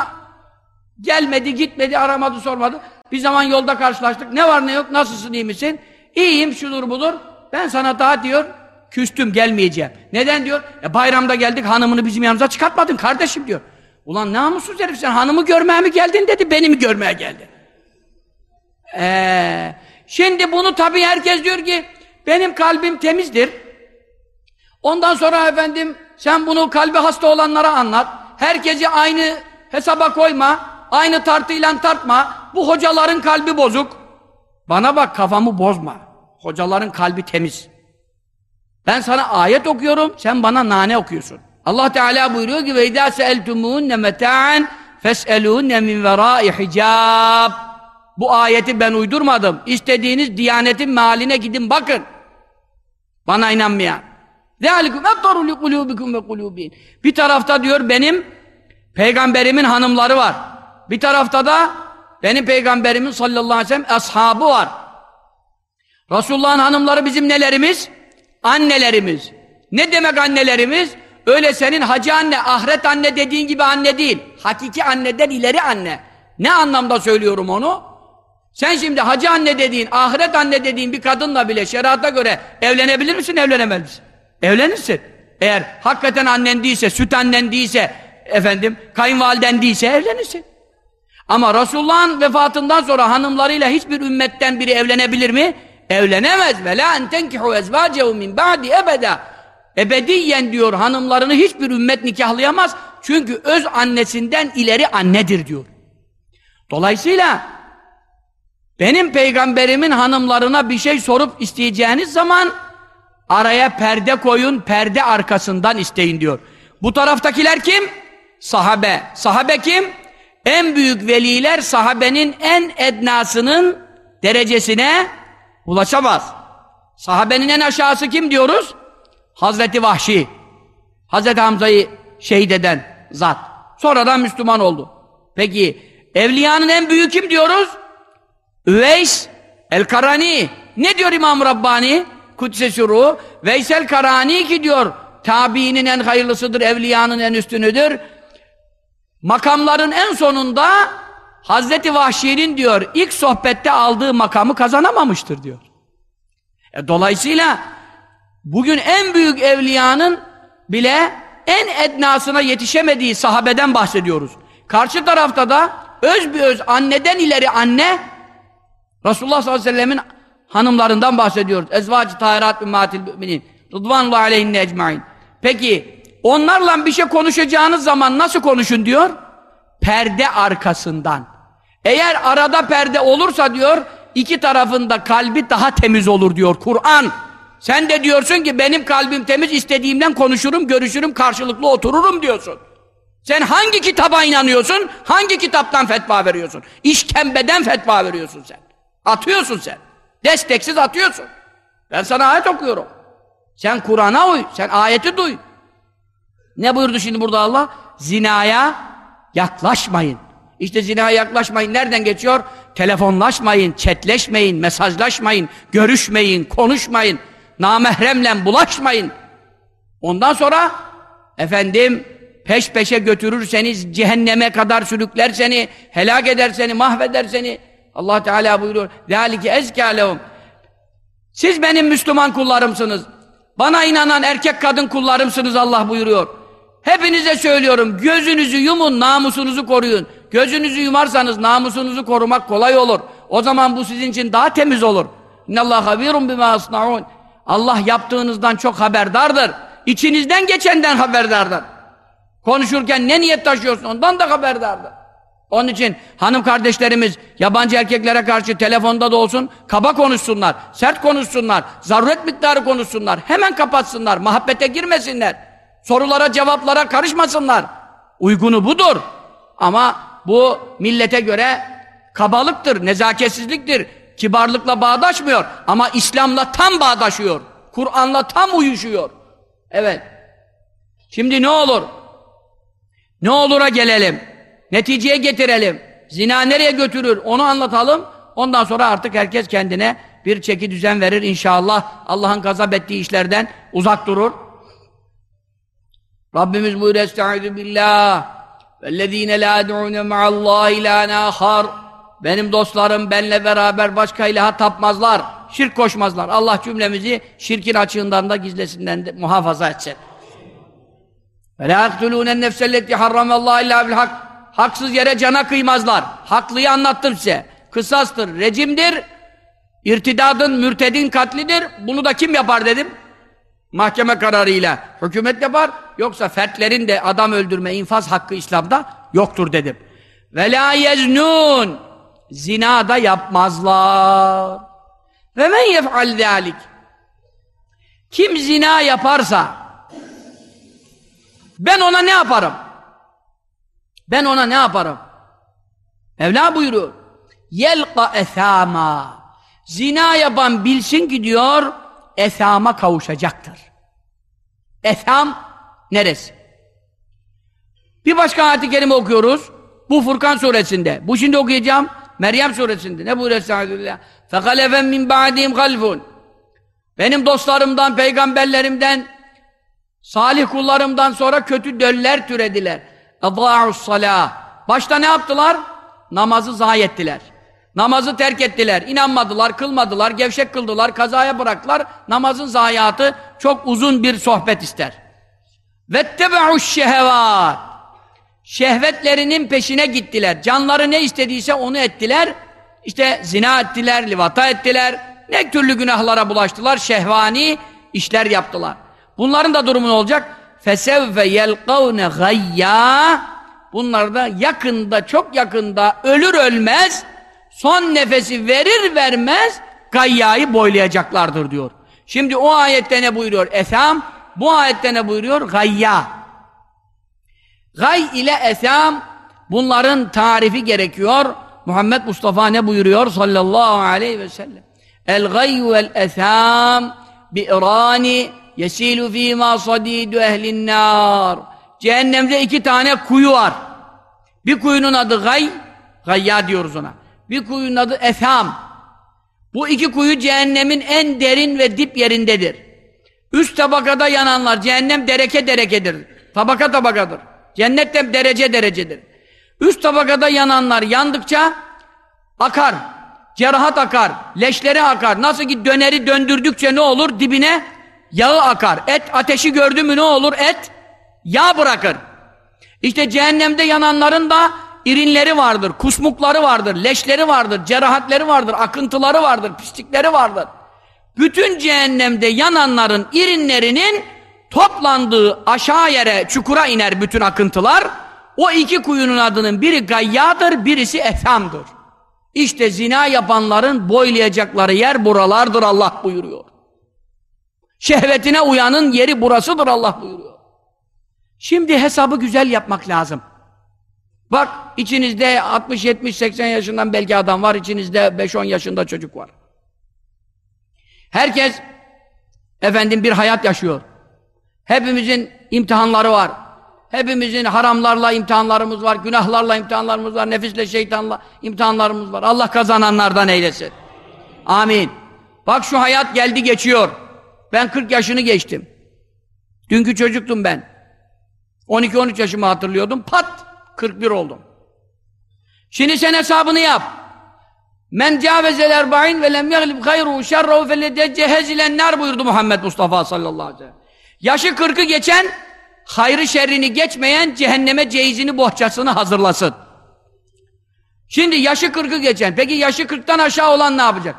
gelmedi, gitmedi, aramadı, sormadı. Bir zaman yolda karşılaştık. Ne var ne yok, nasılsın, iyi misin? İyiyim, şudur budur. Ben sana daha diyor, küstüm, gelmeyeceğim. Neden diyor? E bayramda geldik, hanımını bizim yanımıza çıkartmadın kardeşim diyor. Ulan namussuz herif sen hanımı görmeye mi geldin dedi, beni mi görmeye geldin? Ee, şimdi bunu tabii herkes diyor ki, benim kalbim temizdir. Ondan sonra efendim, sen bunu kalbi hasta olanlara anlat. Herkesi aynı hesaba koyma, aynı tartıyla tartma. Bu hocaların kalbi bozuk. Bana bak kafamı bozma. Hocaların kalbi temiz. Ben sana ayet okuyorum, sen bana nane okuyorsun. Allah Teala buyuruyor ki ve idâ seeltumûnne meta'an fes'elûnne min verâi hicab. Bu ayeti ben uydurmadım. İstediğiniz diyanetin mealine gidin bakın. Bana inanmayan. ذَٰلِكُمْ اَطَّرُوا لِقُلُوبِكُمْ وَقُلُوبِينَ Bir tarafta diyor benim peygamberimin hanımları var. Bir tarafta da benim peygamberimin sallallahu aleyhi ve sellem ashabı var. Resulullah'ın hanımları bizim nelerimiz? Annelerimiz. Ne demek annelerimiz? Öyle senin hacı anne, ahiret anne dediğin gibi anne değil. Hakiki anneden ileri anne. Ne anlamda söylüyorum onu? Sen şimdi hacı anne dediğin, ahiret anne dediğin bir kadınla bile şerata göre evlenebilir misin, evlenemez misin? Evlenirsin. Eğer hakikaten annen değilse, süt annen değilse, efendim, kayınvaliden değilse evlenirsin. Ama Resulullah'ın vefatından sonra hanımlarıyla hiçbir ümmetten biri evlenebilir mi? Evlenemez. Ve la en tenkihu ezvacehu min ba'di ebeda. Ebediyen diyor hanımlarını hiçbir ümmet nikahlayamaz. Çünkü öz annesinden ileri annedir diyor. Dolayısıyla benim peygamberimin hanımlarına bir şey sorup isteyeceğiniz zaman araya perde koyun, perde arkasından isteyin diyor. Bu taraftakiler kim? Sahabe. Sahabe kim? En büyük veliler sahabenin en ednasının derecesine ulaşamaz. Sahabenin en aşağısı kim diyoruz? Hazreti Vahşi. Hazreti Hamza'yı şehit eden zat. Sonradan Müslüman oldu. Peki evliyanın en büyüğü kim diyoruz? Üveys el-Karani. Ne diyor İmam Rabbani? Kudüs'e şuru. Veysel Karani ki diyor tabiinin en hayırlısıdır, evliyanın en üstünüdür. Makamların en sonunda Hazreti Vahşi'nin diyor ilk sohbette aldığı makamı kazanamamıştır diyor. E, dolayısıyla bugün en büyük evliyanın bile en ednasına yetişemediği sahabeden bahsediyoruz. Karşı tarafta da öz bir öz anneden ileri anne Resulullah sallallahu aleyhi ve sellemin hanımlarından bahsediyoruz. Ezvacı tahirat ümmatil müminin. Rıdvanullah aleyhinne ecmain. Peki onlarla bir şey konuşacağınız zaman nasıl konuşun diyor? Perde arkasından. Eğer arada perde olursa diyor iki tarafında kalbi daha temiz olur diyor Kur'an. Sen de diyorsun ki benim kalbim temiz istediğimden konuşurum, görüşürüm, karşılıklı otururum diyorsun. Sen hangi kitaba inanıyorsun? Hangi kitaptan fetva veriyorsun? İşkembeden fetva veriyorsun sen. Atıyorsun sen. Desteksiz atıyorsun. Ben sana ayet okuyorum. Sen Kur'an'a uy, sen ayeti duy. Ne buyurdu şimdi burada Allah? Zinaya yaklaşmayın. İşte zinaya yaklaşmayın nereden geçiyor? Telefonlaşmayın, chatleşmeyin, mesajlaşmayın, görüşmeyin, konuşmayın, namahremle bulaşmayın. Ondan sonra efendim peş peşe götürürseniz cehenneme kadar sürükler seni, helak eder seni, mahveder seni. Allah Teala buyuruyor. Zalike ezkalehum. Siz benim Müslüman kullarımsınız. Bana inanan erkek kadın kullarımsınız Allah buyuruyor. Hepinize söylüyorum gözünüzü yumun namusunuzu koruyun. Gözünüzü yumarsanız namusunuzu korumak kolay olur. O zaman bu sizin için daha temiz olur. İnnallâh habîrun bimâ asna'ûn. Allah yaptığınızdan çok haberdardır. İçinizden geçenden haberdardır. Konuşurken ne niyet taşıyorsun ondan da haberdardır. Onun için hanım kardeşlerimiz yabancı erkeklere karşı telefonda da olsun kaba konuşsunlar, sert konuşsunlar, zaruret miktarı konuşsunlar, hemen kapatsınlar, muhabbete girmesinler, sorulara cevaplara karışmasınlar. Uygunu budur. Ama bu millete göre kabalıktır, nezaketsizliktir, kibarlıkla bağdaşmıyor. Ama İslam'la tam bağdaşıyor, Kur'an'la tam uyuşuyor. Evet. Şimdi ne olur? Ne olura gelelim? Neticeye getirelim. Zina nereye götürür onu anlatalım. Ondan sonra artık herkes kendine bir çeki düzen verir inşallah. Allah'ın gazap ettiği işlerden uzak durur. Rabbimiz buyuruyor Estaizu billah vellezine la ad'une ma'allahi ilahen ahar benim dostlarım benle beraber başka ilaha tapmazlar. Şirk koşmazlar. Allah cümlemizi şirkin açığından da gizlesinden de muhafaza etsin. Ve la yaktulûnen nefselleti harramallahu illa bil hak haksız yere cana kıymazlar. Haklıyı anlattım size. Kısastır, rejimdir, irtidadın, mürtedin katlidir. Bunu da kim yapar dedim? Mahkeme kararıyla hükümet yapar. Yoksa fertlerin de adam öldürme, infaz hakkı İslam'da yoktur dedim. Ve la yeznûn zina da yapmazlar. Ve men yef'al zâlik kim zina yaparsa ben ona ne yaparım? Ben ona ne yaparım? Mevla buyuruyor. Yelqa ethama. Zina yapan bilsin ki diyor, ethama kavuşacaktır. Etham neresi? Bir başka ayet-i kerime okuyoruz. Bu Furkan suresinde. Bu şimdi okuyacağım. Meryem suresinde. Ne buyuruyor Estağfirullah? فَقَلَفًا min بَعْدِهِمْ خَلْفٌ Benim dostlarımdan, peygamberlerimden, salih kullarımdan sonra kötü döller türediler. اَضَاعُ salah. Başta ne yaptılar? Namazı zayi ettiler. Namazı terk ettiler. İnanmadılar, kılmadılar, gevşek kıldılar, kazaya bıraktılar. Namazın zayiatı çok uzun bir sohbet ister. وَاتَّبَعُ الشَّهَوَاتِ şehvetlerinin peşine gittiler. Canları ne istediyse onu ettiler. İşte zina ettiler, livata ettiler. Ne türlü günahlara bulaştılar, şehvani işler yaptılar. Bunların da durumu ne olacak? فَسَوْفَ يَلْقَوْنَ غَيَّا Bunlar da yakında, çok yakında ölür ölmez son nefesi verir vermez gayyayı boylayacaklardır diyor. Şimdi o ayette ne buyuruyor? Esam. Bu ayette ne buyuruyor? Gayya. Gay ile esam bunların tarifi gerekiyor. Muhammed Mustafa ne buyuruyor sallallahu aleyhi ve sellem? El gayyu vel esam bi irani yesilu fîmâ sadîdü ehlin nâr. Cehennemde iki tane kuyu var. Bir kuyunun adı gay, gayya diyoruz ona. Bir kuyunun adı efham. Bu iki kuyu cehennemin en derin ve dip yerindedir. Üst tabakada yananlar, cehennem dereke derekedir. Tabaka tabakadır. Cennet de derece derecedir. Üst tabakada yananlar yandıkça akar. Cerahat akar. Leşleri akar. Nasıl ki döneri döndürdükçe ne olur? Dibine yağı akar. Et ateşi gördü mü ne olur? Et yağ bırakır. İşte cehennemde yananların da irinleri vardır, kusmukları vardır, leşleri vardır, cerahatleri vardır, akıntıları vardır, pislikleri vardır. Bütün cehennemde yananların irinlerinin toplandığı aşağı yere, çukura iner bütün akıntılar. O iki kuyunun adının biri gayyadır, birisi efhamdır. İşte zina yapanların boylayacakları yer buralardır Allah buyuruyor. Şehvetine uyanın yeri burasıdır Allah buyuruyor. Şimdi hesabı güzel yapmak lazım. Bak içinizde 60, 70, 80 yaşından belki adam var, içinizde 5-10 yaşında çocuk var. Herkes efendim bir hayat yaşıyor. Hepimizin imtihanları var. Hepimizin haramlarla imtihanlarımız var, günahlarla imtihanlarımız var, nefisle şeytanla imtihanlarımız var. Allah kazananlardan eylesin. Amin. Bak şu hayat geldi geçiyor. Ben 40 yaşını geçtim. Dünkü çocuktum ben. 12-13 yaşımı hatırlıyordum. Pat! 41 oldum. Şimdi sen hesabını yap. Men cavezel erba'in ve lem yeglib hayruhu şerruhu fellede cehezilen nar buyurdu Muhammed Mustafa sallallahu aleyhi ve sellem. Yaşı 40'ı geçen, hayrı şerrini geçmeyen cehenneme cehizini bohçasını hazırlasın. Şimdi yaşı 40'ı geçen, peki yaşı 40'tan aşağı olan ne yapacak?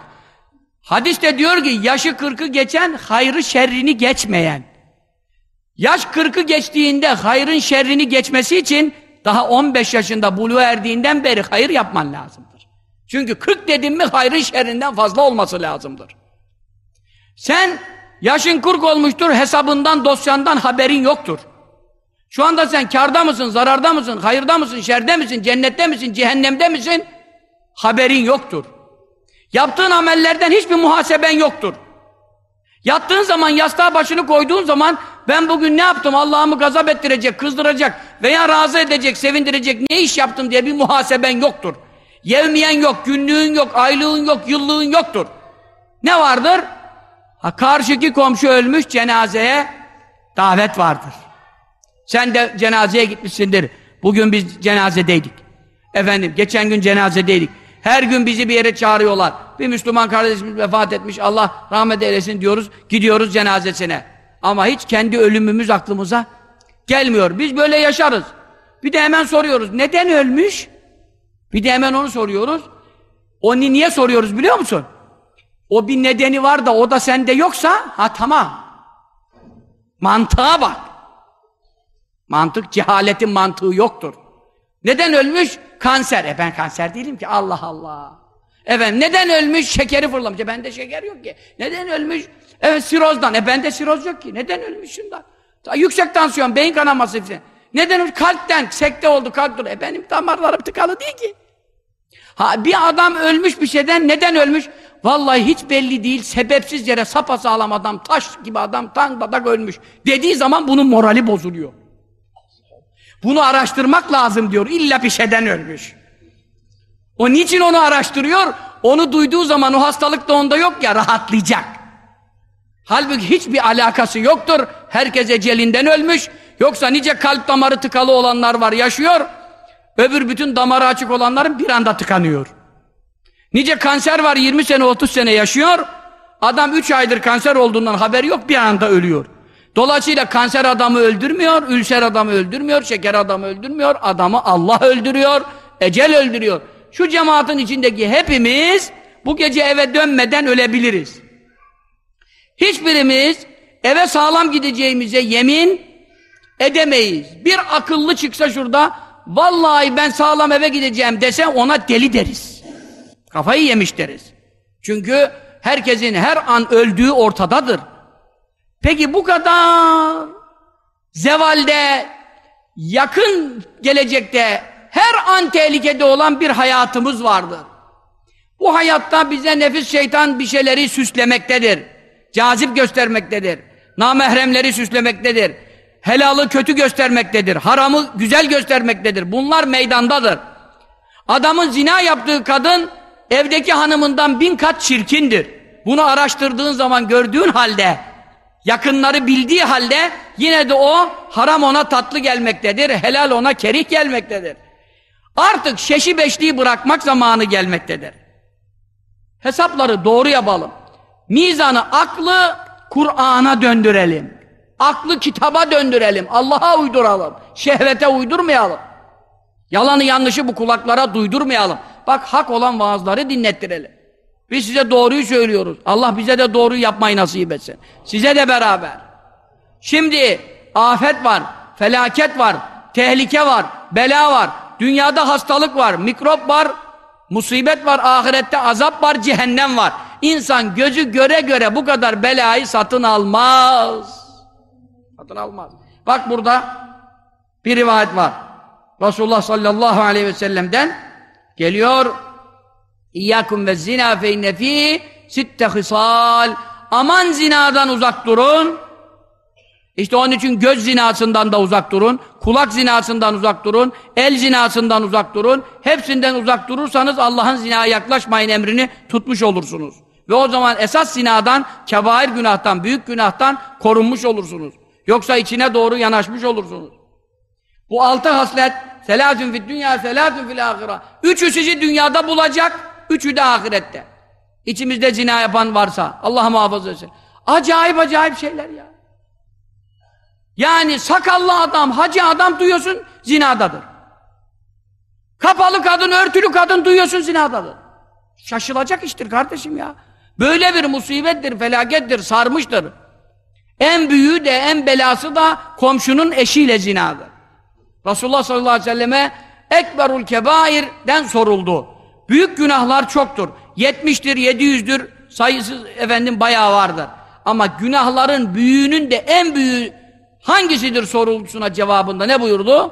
Hadis de diyor ki yaşı 40'ı geçen, hayrı şerrini geçmeyen. Yaş 40'ı geçtiğinde hayrın şerrini geçmesi için daha 15 yaşında buluğa erdiğinden beri hayır yapman lazımdır. Çünkü 40 dedim mi hayrın şerrinden fazla olması lazımdır. Sen yaşın 40 olmuştur hesabından dosyandan haberin yoktur. Şu anda sen karda mısın, zararda mısın, hayırda mısın, şerde misin, cennette misin, cehennemde misin? Haberin yoktur. Yaptığın amellerden hiçbir muhaseben yoktur. Yattığın zaman yastığa başını koyduğun zaman ben bugün ne yaptım Allah'ımı gazap ettirecek, kızdıracak veya razı edecek, sevindirecek ne iş yaptım diye bir muhaseben yoktur. Yevmiyen yok, günlüğün yok, aylığın yok, yıllığın yoktur. Ne vardır? Ha, karşıki komşu ölmüş cenazeye davet vardır. Sen de cenazeye gitmişsindir. Bugün biz cenazedeydik. Efendim geçen gün cenazedeydik. Her gün bizi bir yere çağırıyorlar. Bir Müslüman kardeşimiz vefat etmiş. Allah rahmet eylesin diyoruz. Gidiyoruz cenazesine. Ama hiç kendi ölümümüz aklımıza gelmiyor. Biz böyle yaşarız. Bir de hemen soruyoruz. Neden ölmüş? Bir de hemen onu soruyoruz. Onu niye soruyoruz biliyor musun? O bir nedeni var da o da sende yoksa ha tamam. Mantığa bak. Mantık cehaletin mantığı yoktur. Neden ölmüş? Kanser. E ben kanser değilim ki. Allah Allah. Efendim neden ölmüş? Şekeri fırlamış. E bende şeker yok ki. Neden ölmüş? Evet sirozdan. E bende siroz yok ki. Neden ölmüş şundan? Yüksek tansiyon, beyin kanaması falan. Neden ölmüş? Kalpten. Sekte oldu, kalp dur. E benim damarlarım tıkalı değil ki. Ha bir adam ölmüş bir şeyden neden ölmüş? Vallahi hiç belli değil. Sebepsiz yere sapasağlam adam, taş gibi adam, tan badak ölmüş. Dediği zaman bunun morali bozuluyor. Bunu araştırmak lazım diyor. İlla bir şeyden ölmüş. O niçin onu araştırıyor? Onu duyduğu zaman o hastalık da onda yok ya rahatlayacak. Halbuki hiçbir alakası yoktur. Herkes ecelinden ölmüş. Yoksa nice kalp damarı tıkalı olanlar var yaşıyor. Öbür bütün damarı açık olanların bir anda tıkanıyor. Nice kanser var 20 sene 30 sene yaşıyor. Adam 3 aydır kanser olduğundan haberi yok bir anda ölüyor. Dolayısıyla kanser adamı öldürmüyor, ülser adamı öldürmüyor, şeker adamı öldürmüyor, adamı Allah öldürüyor, ecel öldürüyor. Şu cemaatin içindeki hepimiz bu gece eve dönmeden ölebiliriz. Hiçbirimiz eve sağlam gideceğimize yemin edemeyiz. Bir akıllı çıksa şurada, vallahi ben sağlam eve gideceğim dese ona deli deriz. Kafayı yemiş deriz. Çünkü herkesin her an öldüğü ortadadır. Peki bu kadar zevalde, yakın gelecekte her an tehlikede olan bir hayatımız vardır. Bu hayatta bize nefis şeytan bir şeyleri süslemektedir. Cazip göstermektedir. Namahremleri süslemektedir. Helalı kötü göstermektedir. Haramı güzel göstermektedir. Bunlar meydandadır. Adamın zina yaptığı kadın evdeki hanımından bin kat çirkindir. Bunu araştırdığın zaman gördüğün halde yakınları bildiği halde yine de o haram ona tatlı gelmektedir. Helal ona kerih gelmektedir. Artık şeşi beşliği bırakmak zamanı gelmektedir. Hesapları doğru yapalım. Mizanı aklı Kur'an'a döndürelim. Aklı kitaba döndürelim. Allah'a uyduralım. Şehvete uydurmayalım. Yalanı yanlışı bu kulaklara duydurmayalım. Bak hak olan vaazları dinlettirelim. Biz size doğruyu söylüyoruz. Allah bize de doğruyu yapmayı nasip etsin. Size de beraber. Şimdi afet var, felaket var, tehlike var, bela var. Dünyada hastalık var, mikrop var, musibet var, ahirette azap var, cehennem var. İnsan gözü göre göre bu kadar belayı satın almaz. Satın almaz. Bak burada bir rivayet var. Resulullah sallallahu aleyhi ve sellem'den geliyor. İyyâkum ve zina fe inne fî sitte hısal. Aman zinadan uzak durun. İşte onun için göz zinasından da uzak durun, kulak zinasından uzak durun, el zinasından uzak durun. Hepsinden uzak durursanız Allah'ın zinaya yaklaşmayın emrini tutmuş olursunuz. Ve o zaman esas zinadan, kebair günahtan, büyük günahtan korunmuş olursunuz. Yoksa içine doğru yanaşmış olursunuz. Bu altı haslet, selâsün fid dünya, selâsün fil ahira. Üçü sizi dünyada bulacak, üçü de ahirette. İçimizde zina yapan varsa, Allah muhafaza etsin. Acayip acayip şeyler ya. Yani sakallı adam, hacı adam duyuyorsun, zinadadır. Kapalı kadın, örtülü kadın duyuyorsun, zinadadır. Şaşılacak iştir kardeşim ya. Böyle bir musibettir, felakettir, sarmıştır. En büyüğü de, en belası da komşunun eşiyle zinadır. Resulullah sallallahu aleyhi ve selleme Ekberul Kebair'den soruldu. Büyük günahlar çoktur. 70'tir, 700'dür, sayısız efendim bayağı vardır. Ama günahların büyüğünün de en büyüğü hangisidir sorulusuna cevabında ne buyurdu?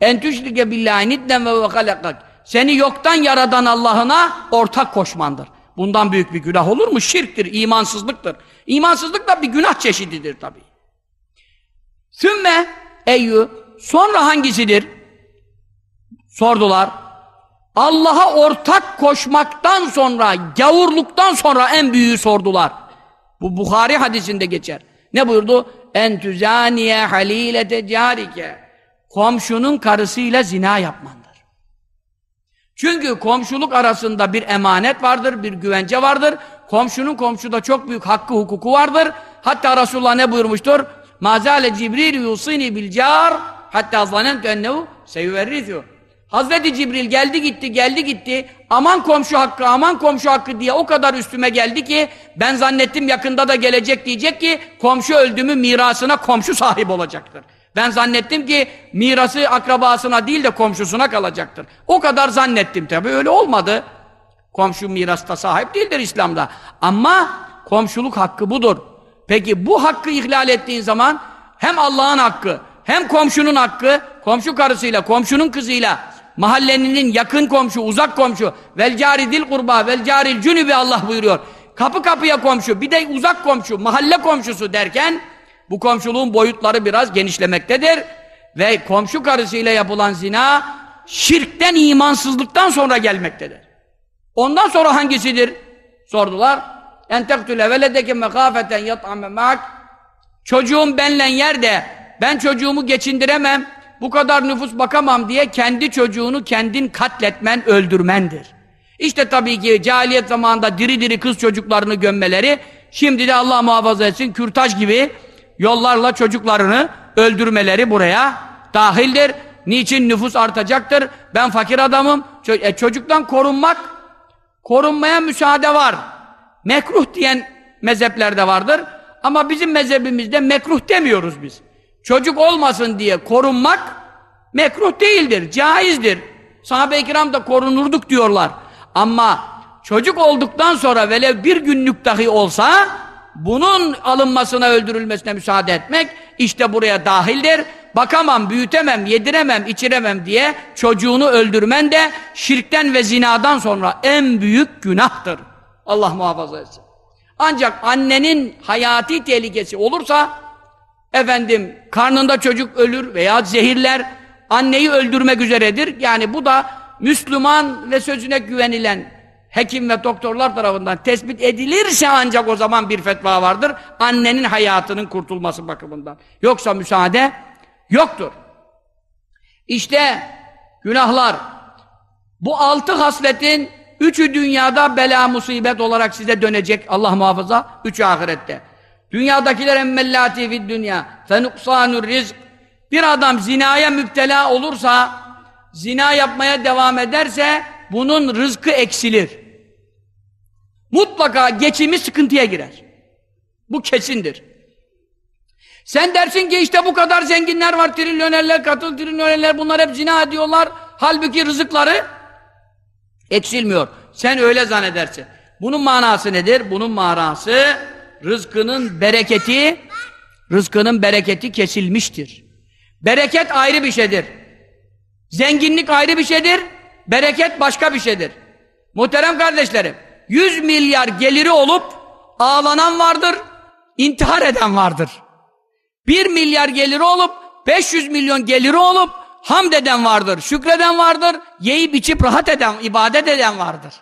En tüşrike billahi nidden ve halakak. Seni yoktan yaradan Allah'ına ortak koşmandır. Bundan büyük bir günah olur mu? Şirktir, imansızlıktır. İmansızlık da bir günah çeşididir tabi. Sümme eyyü sonra hangisidir? Sordular. Allah'a ortak koşmaktan sonra, gavurluktan sonra en büyüğü sordular. Bu Bukhari hadisinde geçer. Ne buyurdu? En tüzaniye halilete carike. Komşunun karısıyla zina yapmandır. Çünkü komşuluk arasında bir emanet vardır, bir güvence vardır. Komşunun komşuda çok büyük hakkı, hukuku vardır. Hatta Resulullah ne buyurmuştur? Mazale Cibril yusini bil car hatta zanentu ennehu seyüverrithu. Hazreti Cibril geldi gitti, geldi gitti. Aman komşu hakkı, aman komşu hakkı diye o kadar üstüme geldi ki ben zannettim yakında da gelecek diyecek ki komşu öldü mü mirasına komşu sahip olacaktır. Ben zannettim ki mirası akrabasına değil de komşusuna kalacaktır. O kadar zannettim tabi öyle olmadı. Komşu mirasta sahip değildir İslam'da. Ama komşuluk hakkı budur. Peki bu hakkı ihlal ettiğin zaman hem Allah'ın hakkı hem komşunun hakkı, komşu karısıyla, komşunun kızıyla, mahalleninin yakın komşu, uzak komşu, vel cari dil kurba, vel caril cünübi Allah buyuruyor. Kapı kapıya komşu, bir de uzak komşu, mahalle komşusu derken bu komşuluğun boyutları biraz genişlemektedir. Ve komşu karısıyla yapılan zina şirkten, imansızlıktan sonra gelmektedir. Ondan sonra hangisidir? Sordular. En tektüle veledeke mekafeten yat'ame ma'ak Çocuğum benle yer de ben çocuğumu geçindiremem, bu kadar nüfus bakamam diye kendi çocuğunu kendin katletmen, öldürmendir. İşte tabii ki cahiliyet zamanında diri diri kız çocuklarını gömmeleri, şimdi de Allah muhafaza etsin kürtaj gibi yollarla çocuklarını öldürmeleri buraya dahildir. Niçin nüfus artacaktır? Ben fakir adamım. E, çocuktan korunmak, korunmaya müsaade var. Mekruh diyen mezheplerde vardır. Ama bizim mezhebimizde mekruh demiyoruz biz. Çocuk olmasın diye korunmak mekruh değildir, caizdir. Sahabe-i kiram da korunurduk diyorlar. Ama çocuk olduktan sonra velev bir günlük dahi olsa bunun alınmasına, öldürülmesine müsaade etmek işte buraya dahildir. Bakamam, büyütemem, yediremem, içiremem diye çocuğunu öldürmen de şirkten ve zinadan sonra en büyük günahtır. Allah muhafaza etsin. Ancak annenin hayati tehlikesi olursa efendim karnında çocuk ölür veya zehirler anneyi öldürmek üzeredir. Yani bu da Müslüman ve sözüne güvenilen hekim ve doktorlar tarafından tespit edilirse ancak o zaman bir fetva vardır. Annenin hayatının kurtulması bakımından. Yoksa müsaade yoktur. İşte günahlar bu altı hasletin üçü dünyada bela musibet olarak size dönecek Allah muhafaza, üçü ahirette. Dünyadakiler emmellati fid dünya fenuksanur rizk bir adam zinaya müptela olursa zina yapmaya devam ederse bunun rızkı eksilir. Mutlaka geçimi sıkıntıya girer. Bu kesindir. Sen dersin ki işte bu kadar zenginler var, trilyonerler, katıl trilyonerler bunlar hep zina ediyorlar. Halbuki rızıkları eksilmiyor. Sen öyle zannedersin. Bunun manası nedir? Bunun manası rızkının bereketi rızkının bereketi kesilmiştir. Bereket ayrı bir şeydir. Zenginlik ayrı bir şeydir. Bereket başka bir şeydir. Muhterem kardeşlerim, 100 milyar geliri olup ağlanan vardır, intihar eden vardır. 1 milyar geliri olup 500 milyon geliri olup hamd eden vardır, şükreden vardır, yiyip içip rahat eden, ibadet eden vardır.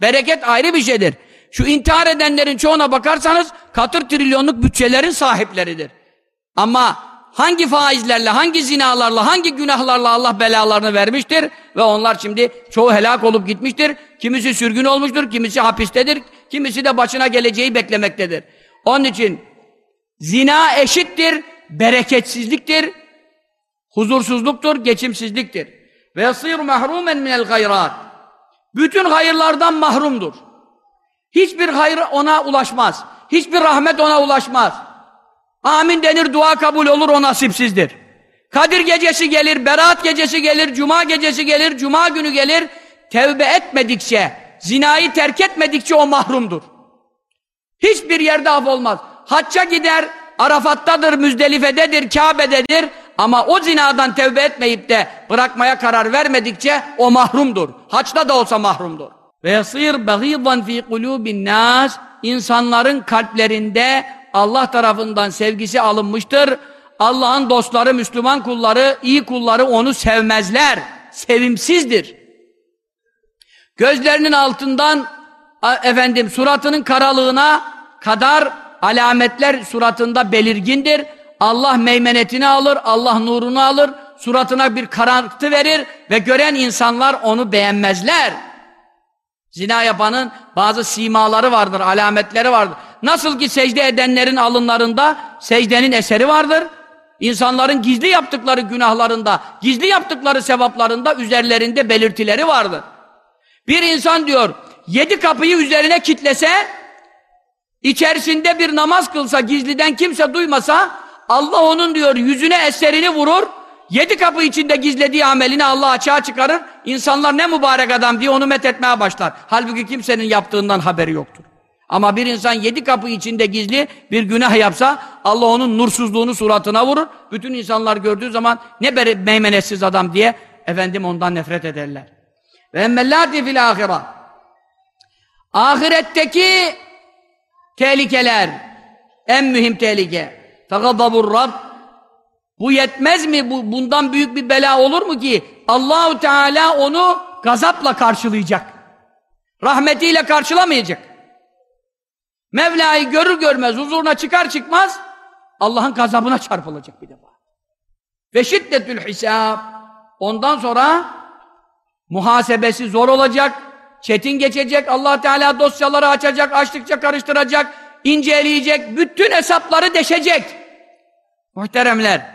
Bereket ayrı bir şeydir. Şu intihar edenlerin çoğuna bakarsanız katır trilyonluk bütçelerin sahipleridir. Ama hangi faizlerle, hangi zinalarla, hangi günahlarla Allah belalarını vermiştir ve onlar şimdi çoğu helak olup gitmiştir. Kimisi sürgün olmuştur, kimisi hapistedir, kimisi de başına geleceği beklemektedir. Onun için zina eşittir, bereketsizliktir, huzursuzluktur, geçimsizliktir. Ve yasir mahrumen minel gayrat. Bütün hayırlardan mahrumdur. Hiçbir hayır ona ulaşmaz. Hiçbir rahmet ona ulaşmaz. Amin denir, dua kabul olur, o nasipsizdir. Kadir gecesi gelir, Berat gecesi gelir, Cuma gecesi gelir, Cuma günü gelir. Tevbe etmedikçe, zinayı terk etmedikçe o mahrumdur. Hiçbir yerde af olmaz. Hacca gider, Arafat'tadır, Müzdelife'dedir, Kabe'dedir. Ama o zinadan tevbe etmeyip de bırakmaya karar vermedikçe o mahrumdur. Haçta da olsa mahrumdur. Ve yasir bagîdan fî kulûbin nâs insanların kalplerinde Allah tarafından sevgisi alınmıştır. Allah'ın dostları, Müslüman kulları, iyi kulları onu sevmezler. Sevimsizdir. Gözlerinin altından efendim suratının karalığına kadar alametler suratında belirgindir. Allah meymenetini alır, Allah nurunu alır, suratına bir karartı verir ve gören insanlar onu beğenmezler. Zina yapanın bazı simaları vardır, alametleri vardır. Nasıl ki secde edenlerin alınlarında secdenin eseri vardır. İnsanların gizli yaptıkları günahlarında, gizli yaptıkları sevaplarında üzerlerinde belirtileri vardır. Bir insan diyor, yedi kapıyı üzerine kitlese, içerisinde bir namaz kılsa, gizliden kimse duymasa, Allah onun diyor yüzüne eserini vurur, yedi kapı içinde gizlediği amelini Allah açığa çıkarır, insanlar ne mübarek adam diye onu methetmeye başlar. Halbuki kimsenin yaptığından haberi yoktur. Ama bir insan yedi kapı içinde gizli bir günah yapsa Allah onun nursuzluğunu suratına vurur. Bütün insanlar gördüğü zaman ne meymenetsiz adam diye efendim ondan nefret ederler. Ve emmellâti fil ahira. Ahiretteki tehlikeler en mühim tehlike. Fekadabur Rab bu yetmez mi? Bu, bundan büyük bir bela olur mu ki? Allahu Teala onu gazapla karşılayacak. Rahmetiyle karşılamayacak. Mevla'yı görür görmez, huzuruna çıkar çıkmaz Allah'ın gazabına çarpılacak bir defa. Ve şiddetül hisab. Ondan sonra muhasebesi zor olacak, çetin geçecek, allah Teala dosyaları açacak, açtıkça karıştıracak, inceleyecek, bütün hesapları deşecek. Muhteremler,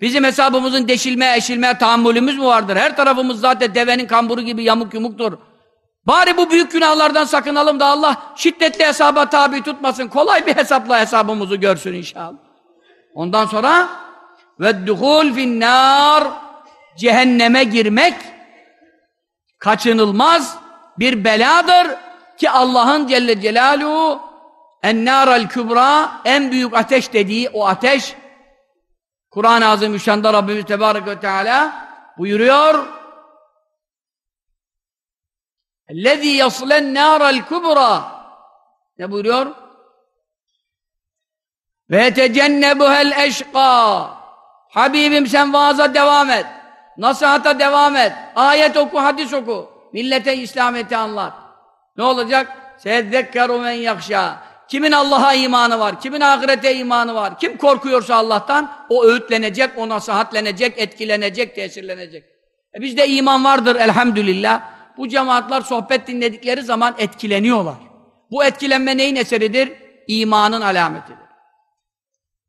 bizim hesabımızın deşilme, eşilme tahammülümüz mü vardır? Her tarafımız zaten devenin kamburu gibi yamuk yumuktur. Bari bu büyük günahlardan sakınalım da Allah şiddetli hesaba tabi tutmasın. Kolay bir hesapla hesabımızı görsün inşallah. Ondan sonra ve duhul finnar cehenneme girmek kaçınılmaz bir beladır ki Allah'ın Celle Celaluhu ennâral kübra en büyük ateş dediği o ateş Kur'an-ı Azimüşşan'da Rabbimiz Tebarek ve Teala buyuruyor اَلَّذ۪ي يَصْلَ النَّارَ الْكُبْرَى Ne buyuruyor? Ve tecennebuhel eşqa. Habibim sen vaaza devam et. Nasihata devam et. Ayet oku, hadis oku. Millete İslamiyet'i anlat. Ne olacak? Sezzekkeru men yakşa. Kimin Allah'a imanı var, kimin ahirete imanı var, kim korkuyorsa Allah'tan o öğütlenecek, o nasihatlenecek, etkilenecek, tesirlenecek. E bizde iman vardır elhamdülillah. Bu cemaatler sohbet dinledikleri zaman etkileniyorlar. Bu etkilenme neyin eseridir? İmanın alametidir.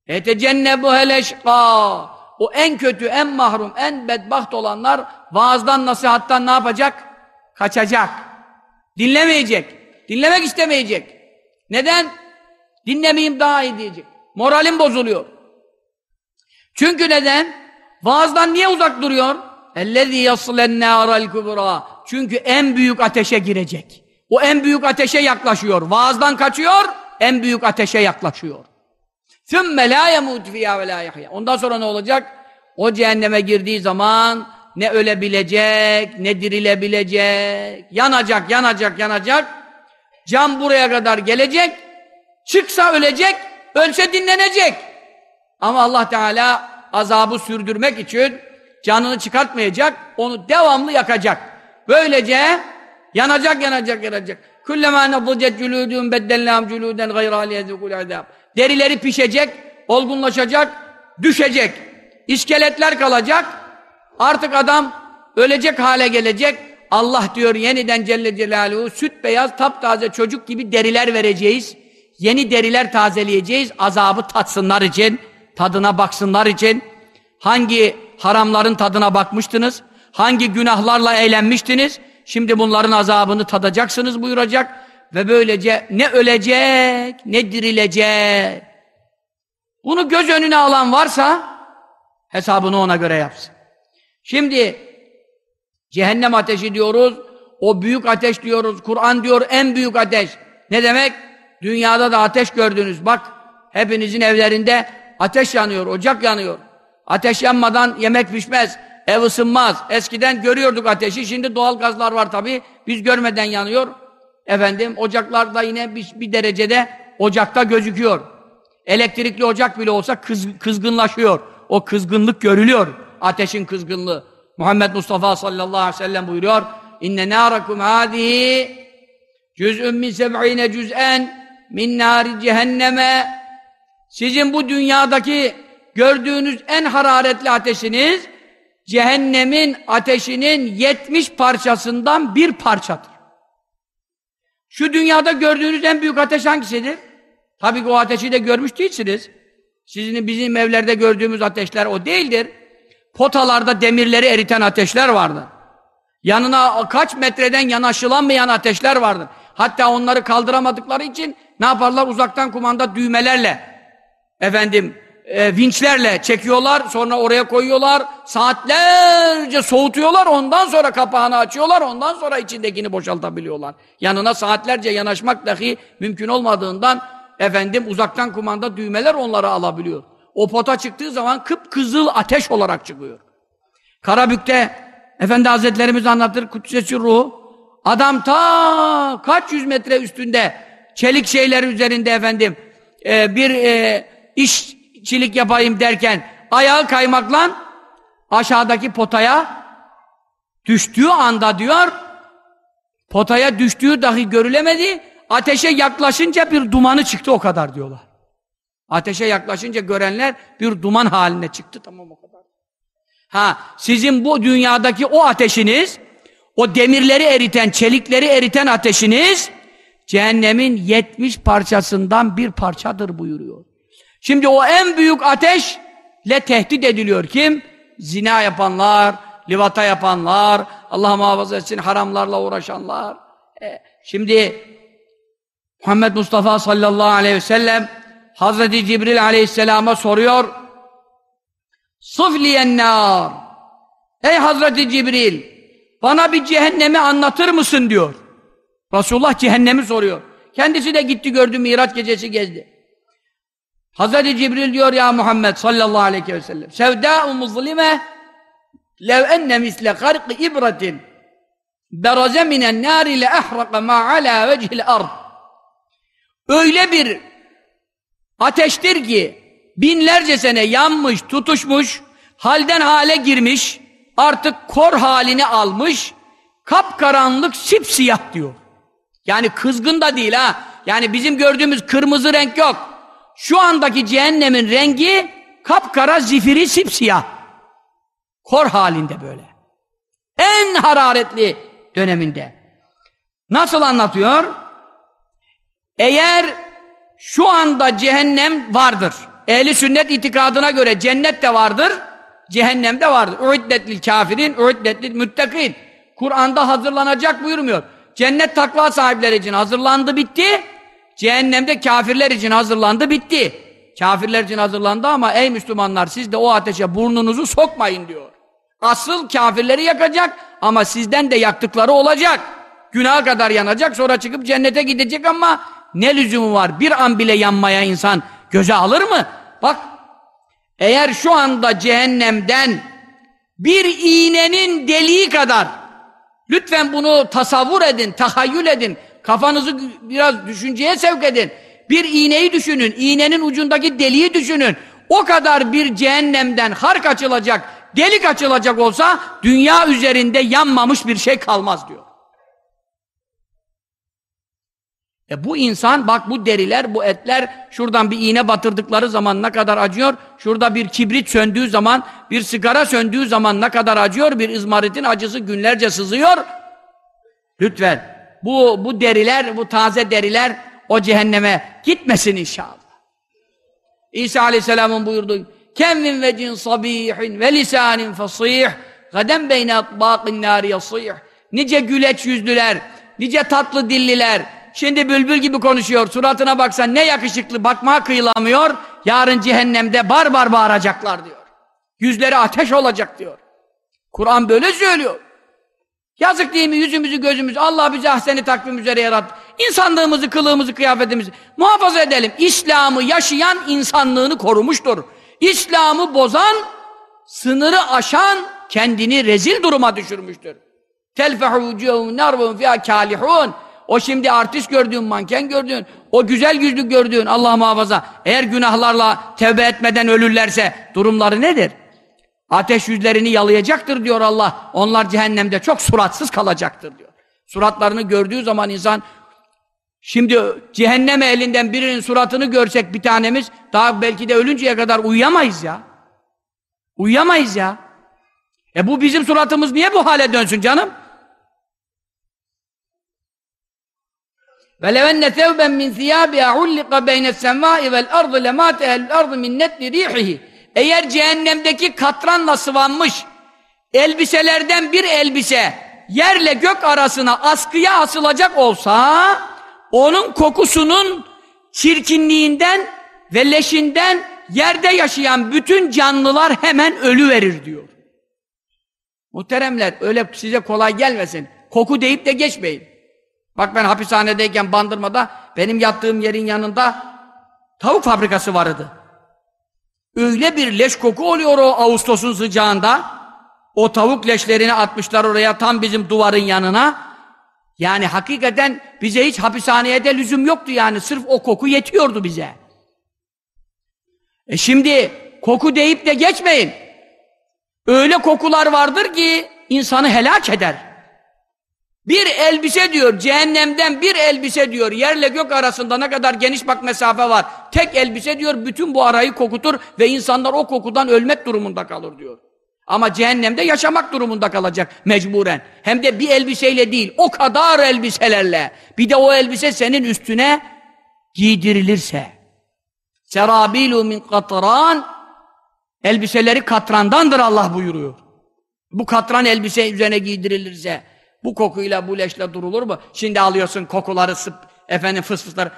Etecennebuhel eşqa. O en kötü, en mahrum, en bedbaht olanlar vaazdan, nasihattan ne yapacak? Kaçacak. Dinlemeyecek. Dinlemek istemeyecek. Neden? Dinlemeyeyim daha iyi diyecek. Moralim bozuluyor. Çünkü neden? Vaazdan niye uzak duruyor? اَلَّذ۪ي يَصْلَ النَّارَ الْكُبْرَى Çünkü en büyük ateşe girecek. O en büyük ateşe yaklaşıyor. Vaazdan kaçıyor, en büyük ateşe yaklaşıyor. ثُمَّ لَا يَمُوتْ فِيهَا وَلَا يَحْيَا Ondan sonra ne olacak? O cehenneme girdiği zaman ne ölebilecek, ne dirilebilecek. Yanacak, yanacak, yanacak. Can buraya kadar gelecek. Çıksa ölecek, ölse dinlenecek. Ama Allah Teala azabı sürdürmek için canını çıkartmayacak, onu devamlı yakacak. Böylece yanacak, yanacak, yanacak. Kullema nebıcet cülûdûn beddellâhum cülûden gayrâ liyezûkul azâb. Derileri pişecek, olgunlaşacak, düşecek. İskeletler kalacak. Artık adam ölecek hale gelecek. Allah diyor yeniden Celle Celaluhu süt beyaz taptaze çocuk gibi deriler vereceğiz. Yeni deriler tazeleyeceğiz. Azabı tatsınlar için, tadına baksınlar için. Hangi haramların tadına bakmıştınız? Hangi günahlarla eğlenmiştiniz? Şimdi bunların azabını tadacaksınız buyuracak. Ve böylece ne ölecek, ne dirilecek. Bunu göz önüne alan varsa hesabını ona göre yapsın. Şimdi cehennem ateşi diyoruz, o büyük ateş diyoruz, Kur'an diyor en büyük ateş. Ne demek? Dünyada da ateş gördünüz. Bak hepinizin evlerinde ateş yanıyor, ocak yanıyor. Ateş yanmadan yemek pişmez, ev ısınmaz. Eskiden görüyorduk ateşi, şimdi doğal gazlar var tabi. Biz görmeden yanıyor. Efendim ocaklarda yine bir, bir derecede ocakta gözüküyor. Elektrikli ocak bile olsa kız, kızgınlaşıyor. O kızgınlık görülüyor. Ateşin kızgınlığı. Muhammed Mustafa sallallahu aleyhi ve sellem buyuruyor. İnne nârakum hâzihi cüz'ün min seb'ine cüz'en min nâri cehenneme sizin bu dünyadaki gördüğünüz en hararetli ateşiniz cehennemin ateşinin 70 parçasından bir parçadır. Şu dünyada gördüğünüz en büyük ateş hangisidir? Tabii ki o ateşi de görmüş değilsiniz. Sizin bizim evlerde gördüğümüz ateşler o değildir. Potalarda demirleri eriten ateşler vardır. Yanına kaç metreden yanaşılanmayan ateşler vardır. Hatta onları kaldıramadıkları için ne yaparlar? Uzaktan kumanda düğmelerle efendim e, vinçlerle çekiyorlar, sonra oraya koyuyorlar, saatlerce soğutuyorlar, ondan sonra kapağını açıyorlar, ondan sonra içindekini boşaltabiliyorlar. Yanına saatlerce yanaşmak dahi mümkün olmadığından efendim uzaktan kumanda düğmeler onları alabiliyor. O pota çıktığı zaman kıpkızıl ateş olarak çıkıyor. Karabük'te Efendi Hazretlerimiz anlatır Kudsesi ruhu. Adam ta kaç yüz metre üstünde çelik şeyler üzerinde efendim e, bir e, işçilik yapayım derken ayağı kaymaklan aşağıdaki potaya düştüğü anda diyor potaya düştüğü dahi görülemedi ateşe yaklaşınca bir dumanı çıktı o kadar diyorlar. Ateşe yaklaşınca görenler bir duman haline çıktı tamam o kadar. Ha sizin bu dünyadaki o ateşiniz o demirleri eriten, çelikleri eriten ateşiniz cehennemin 70 parçasından bir parçadır buyuruyor. Şimdi o en büyük ateş ile tehdit ediliyor. Kim? Zina yapanlar, livata yapanlar, Allah muhafaza etsin haramlarla uğraşanlar. E, şimdi Muhammed Mustafa sallallahu aleyhi ve sellem Hazreti Cibril aleyhisselama soruyor. Sıfliyen. Ey Hazreti Cibril bana bir cehennemi anlatır mısın diyor. Resulullah cehennemi soruyor. Kendisi de gitti gördü Miraç gecesi gezdi. Hazreti Cibril diyor ya Muhammed sallallahu aleyhi ve sellem sevdâ'u muzlime lev enne misle karqı ibratin beraze minen nâri le ehraka ma ala vecihil ard öyle bir ateştir ki binlerce sene yanmış, tutuşmuş, halden hale girmiş, artık kor halini almış, kapkaranlık sipsiyah diyor. Yani kızgın da değil ha. Yani bizim gördüğümüz kırmızı renk yok. Şu andaki cehennemin rengi kapkara zifiri sipsiyah. Kor halinde böyle. En hararetli döneminde. Nasıl anlatıyor? Eğer şu anda cehennem vardır. Ehli sünnet itikadına göre cennet de vardır, cehennem de vardır. Uiddetlil kafirin, uiddetlil müttekin. Kur'an'da hazırlanacak buyurmuyor. Cennet takva sahipleri için hazırlandı bitti. Cehennemde kafirler için hazırlandı bitti. Kafirler için hazırlandı ama ey Müslümanlar siz de o ateşe burnunuzu sokmayın diyor. Asıl kafirleri yakacak ama sizden de yaktıkları olacak. Günaha kadar yanacak sonra çıkıp cennete gidecek ama ne lüzumu var? Bir an bile yanmaya insan göze alır mı? Bak eğer şu anda cehennemden bir iğnenin deliği kadar lütfen bunu tasavvur edin, tahayyül edin, kafanızı biraz düşünceye sevk edin. Bir iğneyi düşünün, iğnenin ucundaki deliği düşünün. O kadar bir cehennemden hark açılacak, delik açılacak olsa dünya üzerinde yanmamış bir şey kalmaz diyor. E bu insan bak bu deriler, bu etler şuradan bir iğne batırdıkları zaman ne kadar acıyor? Şurada bir kibrit söndüğü zaman, bir sigara söndüğü zaman ne kadar acıyor? Bir izmaritin acısı günlerce sızıyor. Lütfen bu, bu deriler, bu taze deriler o cehenneme gitmesin inşallah. İsa Aleyhisselam'ın buyurduğu Kemmin vecin sabihin ve lisanin fasih gaden beyne atbaqin nari yasih Nice güleç yüzlüler, nice tatlı dilliler, Şimdi bülbül gibi konuşuyor. Suratına baksan ne yakışıklı bakmaya kıyılamıyor. Yarın cehennemde bar bar bağıracaklar diyor. Yüzleri ateş olacak diyor. Kur'an böyle söylüyor. Yazık değil mi yüzümüzü gözümüzü Allah bizi ahseni takvim üzere yarattı. İnsanlığımızı, kılığımızı, kıyafetimizi muhafaza edelim. İslam'ı yaşayan insanlığını korumuştur. İslam'ı bozan, sınırı aşan kendini rezil duruma düşürmüştür. Telfehu vucuhum narvun fiha kalihun. O şimdi artist gördüğün, manken gördüğün, o güzel yüzlü gördüğün Allah muhafaza eğer günahlarla tevbe etmeden ölürlerse durumları nedir? Ateş yüzlerini yalayacaktır diyor Allah. Onlar cehennemde çok suratsız kalacaktır diyor. Suratlarını gördüğü zaman insan şimdi cehennem elinden birinin suratını görsek bir tanemiz daha belki de ölünceye kadar uyuyamayız ya. Uyuyamayız ya. E bu bizim suratımız niye bu hale dönsün canım? Ve levenne thevben min thiyabiha ullika beyne semai vel ardı lemate el ardı min netli rihihi. Eğer cehennemdeki katranla sıvanmış elbiselerden bir elbise yerle gök arasına askıya asılacak olsa onun kokusunun çirkinliğinden ve leşinden yerde yaşayan bütün canlılar hemen ölü verir diyor. Muhteremler öyle size kolay gelmesin. Koku deyip de geçmeyin. Bak ben hapishanedeyken Bandırma'da benim yattığım yerin yanında tavuk fabrikası vardı. Öyle bir leş koku oluyor o Ağustos'un sıcağında. O tavuk leşlerini atmışlar oraya tam bizim duvarın yanına. Yani hakikaten bize hiç hapishaneye de lüzum yoktu yani. Sırf o koku yetiyordu bize. E şimdi koku deyip de geçmeyin. Öyle kokular vardır ki insanı helak eder. Bir elbise diyor, cehennemden bir elbise diyor, yerle gök arasında ne kadar geniş bak mesafe var. Tek elbise diyor, bütün bu arayı kokutur ve insanlar o kokudan ölmek durumunda kalır diyor. Ama cehennemde yaşamak durumunda kalacak mecburen. Hem de bir elbiseyle değil, o kadar elbiselerle. Bir de o elbise senin üstüne giydirilirse. Serabilu min katran elbiseleri katrandandır Allah buyuruyor. Bu katran elbise üzerine giydirilirse bu kokuyla bu leşle durulur mu? Şimdi alıyorsun kokuları sıp efendim fıs fısları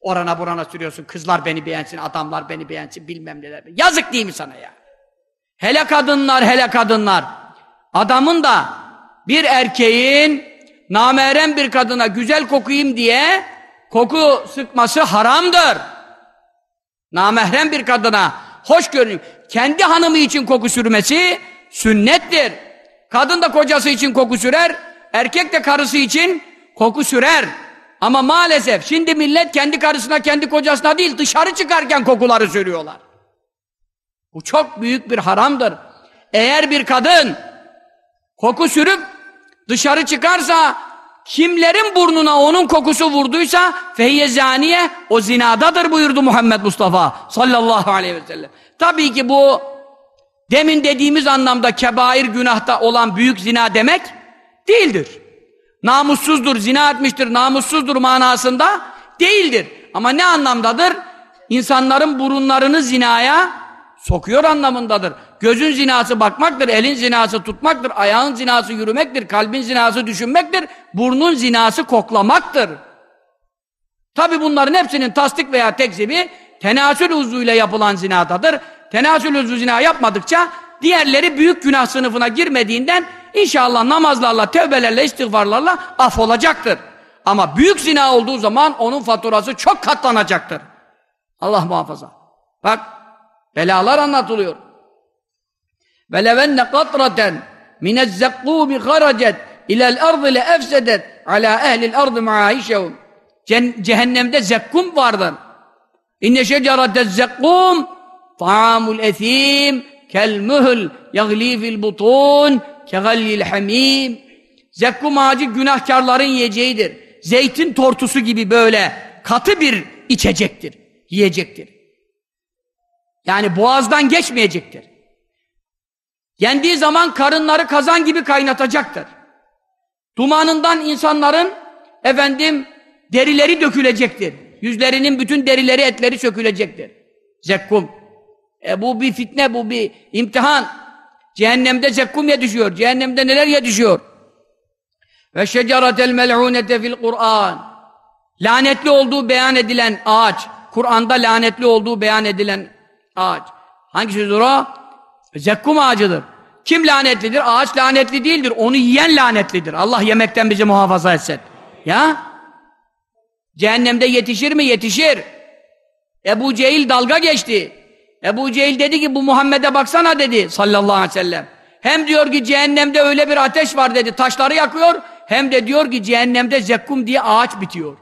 orana burana sürüyorsun. Kızlar beni beğensin, adamlar beni beğensin bilmem neler. Yazık değil mi sana ya? Hele kadınlar, hele kadınlar. Adamın da bir erkeğin namerem bir kadına güzel kokuyayım diye koku sıkması haramdır. Namahrem bir kadına hoş görünüyor. Kendi hanımı için koku sürmesi sünnettir. Kadın da kocası için koku sürer, erkek de karısı için koku sürer. Ama maalesef şimdi millet kendi karısına, kendi kocasına değil dışarı çıkarken kokuları sürüyorlar. Bu çok büyük bir haramdır. Eğer bir kadın koku sürüp dışarı çıkarsa kimlerin burnuna onun kokusu vurduysa feyye zaniye o zinadadır buyurdu Muhammed Mustafa sallallahu aleyhi ve sellem. Tabii ki bu demin dediğimiz anlamda kebair günahta olan büyük zina demek değildir. Namussuzdur, zina etmiştir, namussuzdur manasında değildir. Ama ne anlamdadır? İnsanların burunlarını zinaya sokuyor anlamındadır. Gözün zinası bakmaktır, elin zinası tutmaktır, ayağın zinası yürümektir, kalbin zinası düşünmektir, burnun zinası koklamaktır. Tabi bunların hepsinin tasdik veya tekzibi tenasül uzvuyla yapılan zinadadır Tenasül uzvu zina yapmadıkça diğerleri büyük günah sınıfına girmediğinden inşallah namazlarla, tevbelerle, istiğfarlarla af olacaktır. Ama büyük zina olduğu zaman onun faturası çok katlanacaktır. Allah muhafaza. Bak belalar anlatılıyor. وَلَوَنَّ قَطْرَةً مِنَ الزَّقُّومِ خَرَجَتْ اِلَى الْاَرْضِ لَاَفْسَدَتْ عَلَى اَهْلِ الْاَرْضِ مَعَايِشَهُمْ Cehennemde zekkum vardır. İnne şecerete zekkum ta'amul ethim kel mühül yagli fil butun kegallil hamim Zekkum ağacı günahkarların yiyeceğidir. Zeytin tortusu gibi böyle katı bir içecektir, yiyecektir. Yani boğazdan geçmeyecektir. Yendiği zaman karınları kazan gibi kaynatacaktır. Dumanından insanların efendim derileri dökülecektir. Yüzlerinin bütün derileri, etleri sökülecektir. Zekkum. E bu bir fitne, bu bir imtihan. Cehennemde zekkum yetişiyor. Cehennemde neler yetişiyor? Ve şeceratel mel'unete fil Kur'an. Lanetli olduğu beyan edilen ağaç. Kur'an'da lanetli olduğu beyan edilen ağaç. Hangisidir o? Zekkum ağacıdır. Kim lanetlidir? Ağaç lanetli değildir. Onu yiyen lanetlidir. Allah yemekten bizi muhafaza etsin. Ya? Cehennemde yetişir mi? Yetişir. Ebu Cehil dalga geçti. Ebu Cehil dedi ki bu Muhammed'e baksana dedi sallallahu aleyhi ve sellem. Hem diyor ki cehennemde öyle bir ateş var dedi taşları yakıyor. Hem de diyor ki cehennemde zekkum diye ağaç bitiyor.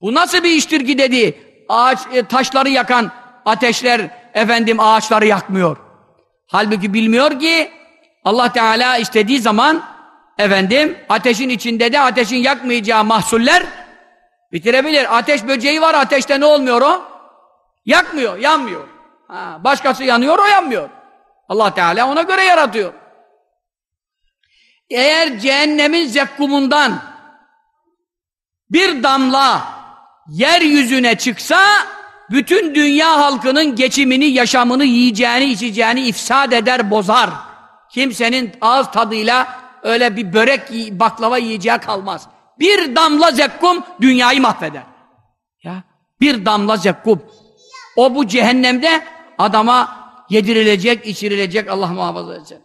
Bu nasıl bir iştir ki dedi. Ağaç e, taşları yakan ateşler efendim ağaçları yakmıyor. Halbuki bilmiyor ki Allah Teala istediği zaman efendim ateşin içinde de ateşin yakmayacağı mahsuller bitirebilir. Ateş böceği var ateşte ne olmuyor o? Yakmıyor, yanmıyor. Başkası yanıyor o yanmıyor. Allah Teala ona göre yaratıyor. Eğer cehennemin zekkumundan bir damla yeryüzüne çıksa bütün dünya halkının geçimini, yaşamını, yiyeceğini, içeceğini ifsad eder, bozar. Kimsenin ağız tadıyla öyle bir börek, baklava yiyeceği kalmaz. Bir damla zekkum dünyayı mahveder. Ya bir damla zekkum. O bu cehennemde adama yedirilecek, içirilecek Allah muhafaza etsin.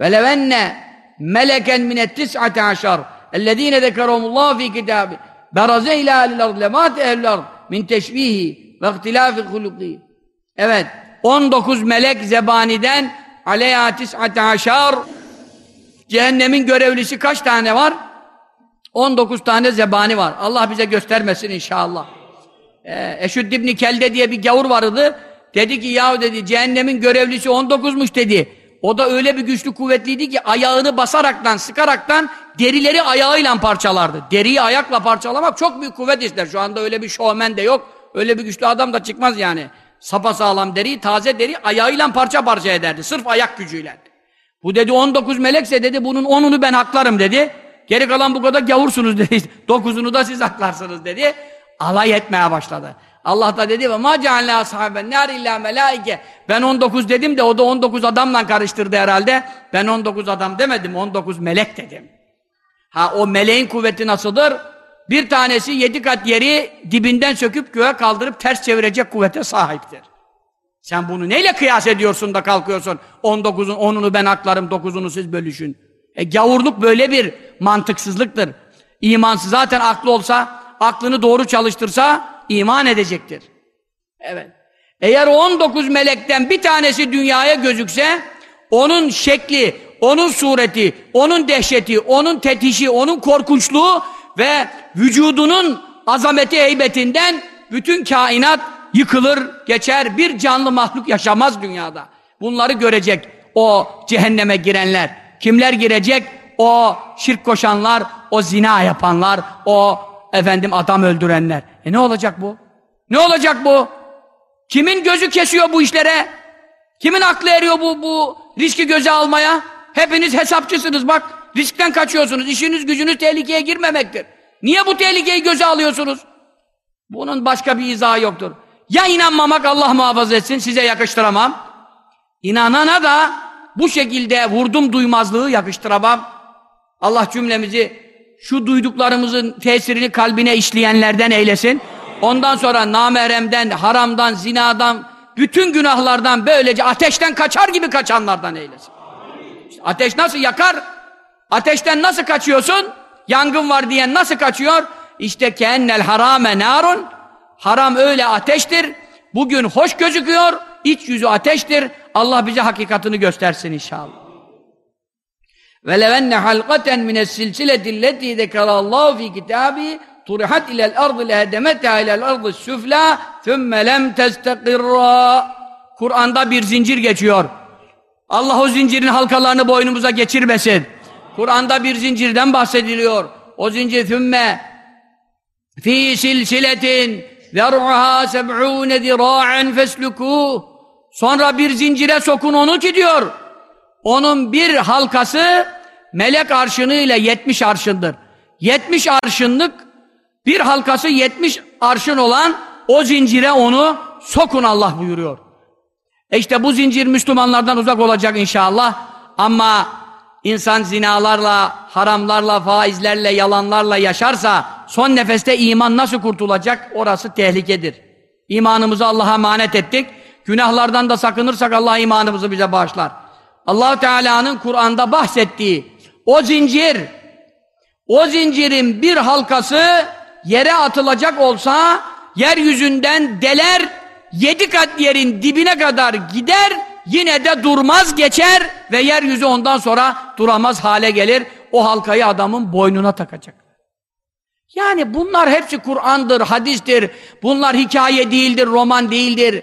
Ve levenne meleken minet tis'ate aşar ellezine zekerahumullah fi kitabı beraze ila alil lemâte ehlil min teşbihi ve ihtilâfi huluki. Evet, 19 melek zebaniden aleyha tis'ate aşar cehennemin görevlisi kaç tane var? 19 tane zebani var. Allah bize göstermesin inşallah. Ee, Eşüd İbni Kelde diye bir gavur vardı. Dedi ki yahu dedi cehennemin görevlisi 19'muş dedi. O da öyle bir güçlü kuvvetliydi ki ayağını basaraktan, sıkaraktan derileri ayağıyla parçalardı. Deriyi ayakla parçalamak çok büyük kuvvet ister. Şu anda öyle bir şovmen de yok. Öyle bir güçlü adam da çıkmaz yani. Sapa sağlam deri, taze deri ayağıyla parça parça ederdi. Sırf ayak gücüyle. Bu dedi 19 melekse dedi bunun 10'unu ben haklarım dedi. Geri kalan bu kadar gavursunuz dedi. (laughs) Dokuzunu da siz haklarsınız dedi. Alay etmeye başladı. Allah da dedi ve ma cealne ashaben nar illa melaike. Ben 19 dedim de o da 19 adamla karıştırdı herhalde. Ben 19 adam demedim 19 melek dedim. Ha o meleğin kuvveti nasıldır? Bir tanesi yedi kat yeri dibinden söküp göğe kaldırıp ters çevirecek kuvvete sahiptir. Sen bunu neyle kıyas ediyorsun da kalkıyorsun? 19'un 10'unu ben aklarım, 9'unu siz bölüşün. E gavurluk böyle bir mantıksızlıktır. İmansız zaten aklı olsa, aklını doğru çalıştırsa iman edecektir. Evet. Eğer 19 melekten bir tanesi dünyaya gözükse, onun şekli, onun sureti, onun dehşeti, onun tetişi, onun korkunçluğu ve vücudunun azameti heybetinden bütün kainat yıkılır, geçer. Bir canlı mahluk yaşamaz dünyada. Bunları görecek o cehenneme girenler. Kimler girecek? O şirk koşanlar, o zina yapanlar, o efendim adam öldürenler. E ne olacak bu? Ne olacak bu? Kimin gözü kesiyor bu işlere? Kimin aklı eriyor bu, bu riski göze almaya? Hepiniz hesapçısınız bak. Riskten kaçıyorsunuz. İşiniz gücünüz tehlikeye girmemektir. Niye bu tehlikeyi göze alıyorsunuz? Bunun başka bir izahı yoktur. Ya inanmamak Allah muhafaza etsin size yakıştıramam. İnanana da bu şekilde vurdum duymazlığı yakıştıramam. Allah cümlemizi şu duyduklarımızın tesirini kalbine işleyenlerden eylesin. Ondan sonra nameremden, haramdan, zinadan, bütün günahlardan böylece ateşten kaçar gibi kaçanlardan eylesin. İşte ateş nasıl yakar? Ateşten nasıl kaçıyorsun? Yangın var diyen nasıl kaçıyor? İşte kennel harame narun. Haram öyle ateştir. Bugün hoş gözüküyor. İç yüzü ateştir. Allah bize hakikatini göstersin inşallah. Ve levenne halqaten mines silsileti lleti zekerallahu fi kitabi turihat ilel ardı lehedemeta ilel ardı süfla thümme lem testekirra Kur'an'da bir zincir geçiyor. Allah o zincirin halkalarını boynumuza geçirmesin. Kur'an'da bir zincirden bahsediliyor. O zincir thümme fi silsiletin zer'uha seb'ûne zirâ'en feslukûh Sonra bir zincire sokun onu ki diyor. Onun bir halkası melek arşını ile 70 arşındır. 70 arşınlık bir halkası 70 arşın olan o zincire onu sokun Allah buyuruyor. E işte bu zincir Müslümanlardan uzak olacak inşallah. Ama insan zinalarla, haramlarla, faizlerle, yalanlarla yaşarsa son nefeste iman nasıl kurtulacak? Orası tehlikedir. İmanımızı Allah'a emanet ettik. Günahlardan da sakınırsak Allah imanımızı bize bağışlar. Allah Teala'nın Kur'an'da bahsettiği o zincir, o zincirin bir halkası yere atılacak olsa yeryüzünden deler, yedi kat yerin dibine kadar gider, yine de durmaz geçer ve yeryüzü ondan sonra duramaz hale gelir. O halkayı adamın boynuna takacak. Yani bunlar hepsi Kur'an'dır, hadistir. Bunlar hikaye değildir, roman değildir.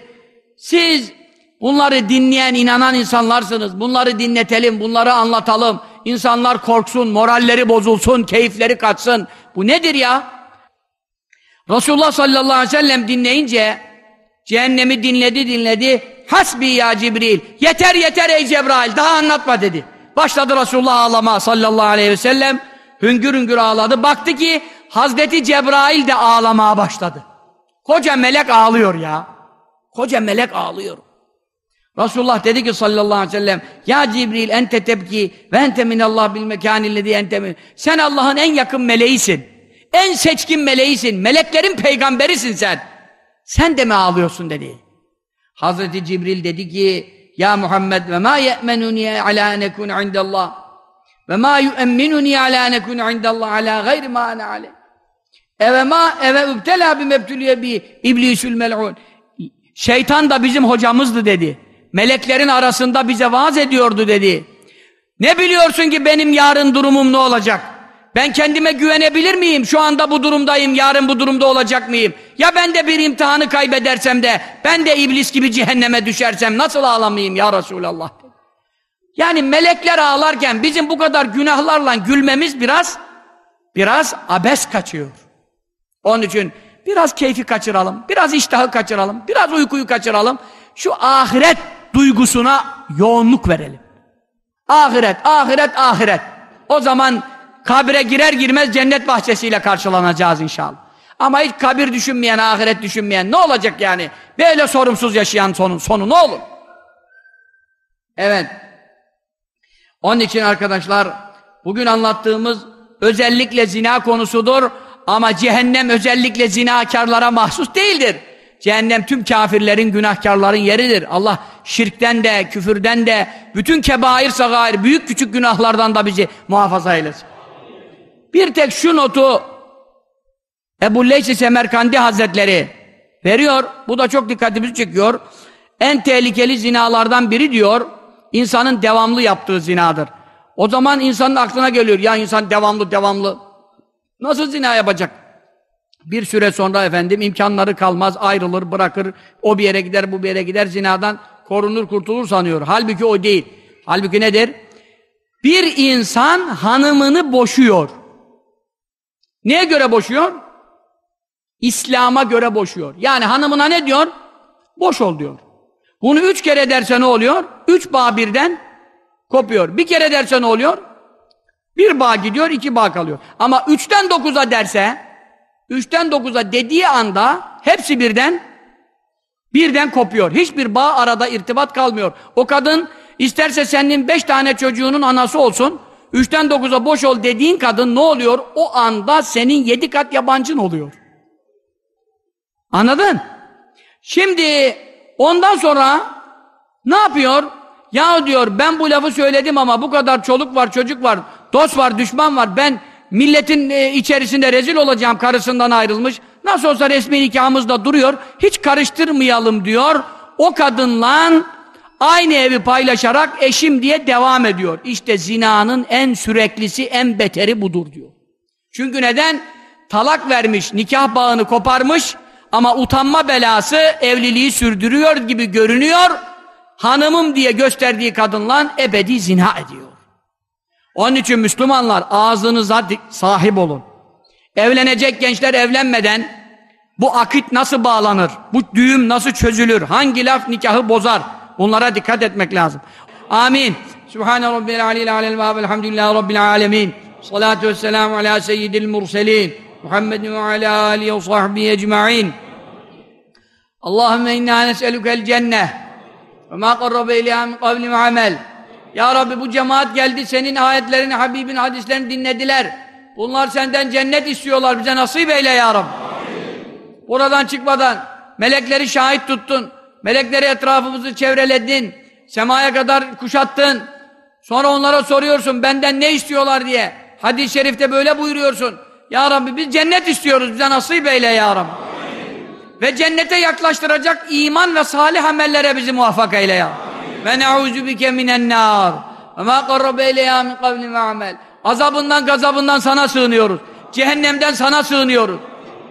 Siz bunları dinleyen, inanan insanlarsınız. Bunları dinletelim, bunları anlatalım. İnsanlar korksun, moralleri bozulsun, keyifleri kaçsın. Bu nedir ya? Resulullah sallallahu aleyhi ve sellem dinleyince cehennemi dinledi dinledi. Hasbi ya Cibril. Yeter yeter ey Cebrail. Daha anlatma dedi. Başladı Resulullah ağlama sallallahu aleyhi ve sellem. Hüngür hüngür ağladı. Baktı ki Hazreti Cebrail de ağlamaya başladı. Koca melek ağlıyor ya. Koca melek ağlıyor. Resulullah dedi ki sallallahu aleyhi ve sellem Ya Cibril ente tebki ve ente minallah bil mekanillezi ente min Sen Allah'ın en yakın meleğisin. En seçkin meleğisin. Meleklerin peygamberisin sen. Sen de mi ağlıyorsun dedi. Hazreti Cibril dedi ki Ya Muhammed ve ma ye'menuni ala nekun indallah ve ma yu'emminuni ala nekun indallah ala gayri ma ana aleyh. Eve ma eve übtela bimebtülüye bi iblisül mel'un. Şeytan da bizim hocamızdı dedi. Meleklerin arasında bize vaaz ediyordu dedi. Ne biliyorsun ki benim yarın durumum ne olacak? Ben kendime güvenebilir miyim? Şu anda bu durumdayım, yarın bu durumda olacak mıyım? Ya ben de bir imtihanı kaybedersem de, ben de iblis gibi cehenneme düşersem nasıl ağlamayayım ya Resulallah? Yani melekler ağlarken bizim bu kadar günahlarla gülmemiz biraz, biraz abes kaçıyor. Onun için biraz keyfi kaçıralım, biraz iştahı kaçıralım, biraz uykuyu kaçıralım. Şu ahiret duygusuna yoğunluk verelim. Ahiret, ahiret, ahiret. O zaman kabre girer girmez cennet bahçesiyle karşılanacağız inşallah. Ama hiç kabir düşünmeyen, ahiret düşünmeyen ne olacak yani? Böyle sorumsuz yaşayan sonu, sonu ne olur? Evet. Onun için arkadaşlar bugün anlattığımız özellikle zina konusudur ama cehennem özellikle zinakarlara mahsus değildir. Cehennem tüm kafirlerin, günahkarların yeridir. Allah şirkten de, küfürden de, bütün kebair, sagair, büyük küçük günahlardan da bizi muhafaza eylesin. Bir tek şu notu Ebu Leysi Semerkandi Hazretleri veriyor. Bu da çok dikkatimizi çekiyor. En tehlikeli zinalardan biri diyor, insanın devamlı yaptığı zinadır. O zaman insanın aklına geliyor, ya insan devamlı devamlı nasıl zina yapacak? Bir süre sonra efendim imkanları kalmaz, ayrılır, bırakır, o bir yere gider, bu bir yere gider, zinadan korunur, kurtulur sanıyor. Halbuki o değil. Halbuki nedir? Bir insan hanımını boşuyor. Neye göre boşuyor? İslam'a göre boşuyor. Yani hanımına ne diyor? Boş ol diyor. Bunu üç kere derse ne oluyor? Üç bağ birden kopuyor. Bir kere derse ne oluyor? Bir bağ gidiyor, iki bağ kalıyor. Ama üçten dokuza derse, üçten dokuza dediği anda hepsi birden birden kopuyor. Hiçbir bağ arada irtibat kalmıyor. O kadın isterse senin beş tane çocuğunun anası olsun, üçten dokuza boş ol dediğin kadın ne oluyor? O anda senin yedi kat yabancın oluyor. Anladın? Şimdi ondan sonra ne yapıyor? Ya diyor ben bu lafı söyledim ama bu kadar çoluk var, çocuk var, dost var, düşman var. Ben milletin e, içerisinde rezil olacağım karısından ayrılmış. Nasıl olsa resmi nikahımızda duruyor. Hiç karıştırmayalım diyor. O kadınla aynı evi paylaşarak eşim diye devam ediyor. İşte zinanın en süreklisi, en beteri budur diyor. Çünkü neden? Talak vermiş, nikah bağını koparmış ama utanma belası evliliği sürdürüyor gibi görünüyor. Hanımım diye gösterdiği kadınla ebedi zina ediyor. Onun için Müslümanlar ağzınıza sahip olun. Evlenecek gençler evlenmeden bu akit nasıl bağlanır? Bu düğüm nasıl çözülür? Hangi laf nikahı bozar? Bunlara dikkat etmek lazım. Amin. Sübhane Rabbil Aleyhi Aleyhi ve Elhamdülillahi Rabbil Alemin. Salatu vesselamu ala seyyidil murselin. Muhammedin ve ala alihi ve sahbihi ecma'in. Allahümme inna nes'elukel cenneh ve ma qarrabe ileyha min kavli ve amel. Ya Rabbi bu cemaat geldi senin ayetlerini, Habibin hadislerini dinlediler. Bunlar senden cennet istiyorlar. Bize nasip eyle ya Rabbi. Buradan çıkmadan melekleri şahit tuttun. Melekleri etrafımızı çevreledin. Semaya kadar kuşattın. Sonra onlara soruyorsun benden ne istiyorlar diye. Hadis-i şerifte böyle buyuruyorsun. Ya Rabbi biz cennet istiyoruz. Bize nasip eyle ya Rabbi. Ve cennete yaklaştıracak iman ve salih amellere bizi muvaffak eyle ya. Ve ne'ûzü bike minen nâr. Ve mâ qarrabe ileyâ min kavlin ve amel. Azabından gazabından sana sığınıyoruz. Cehennemden sana sığınıyoruz.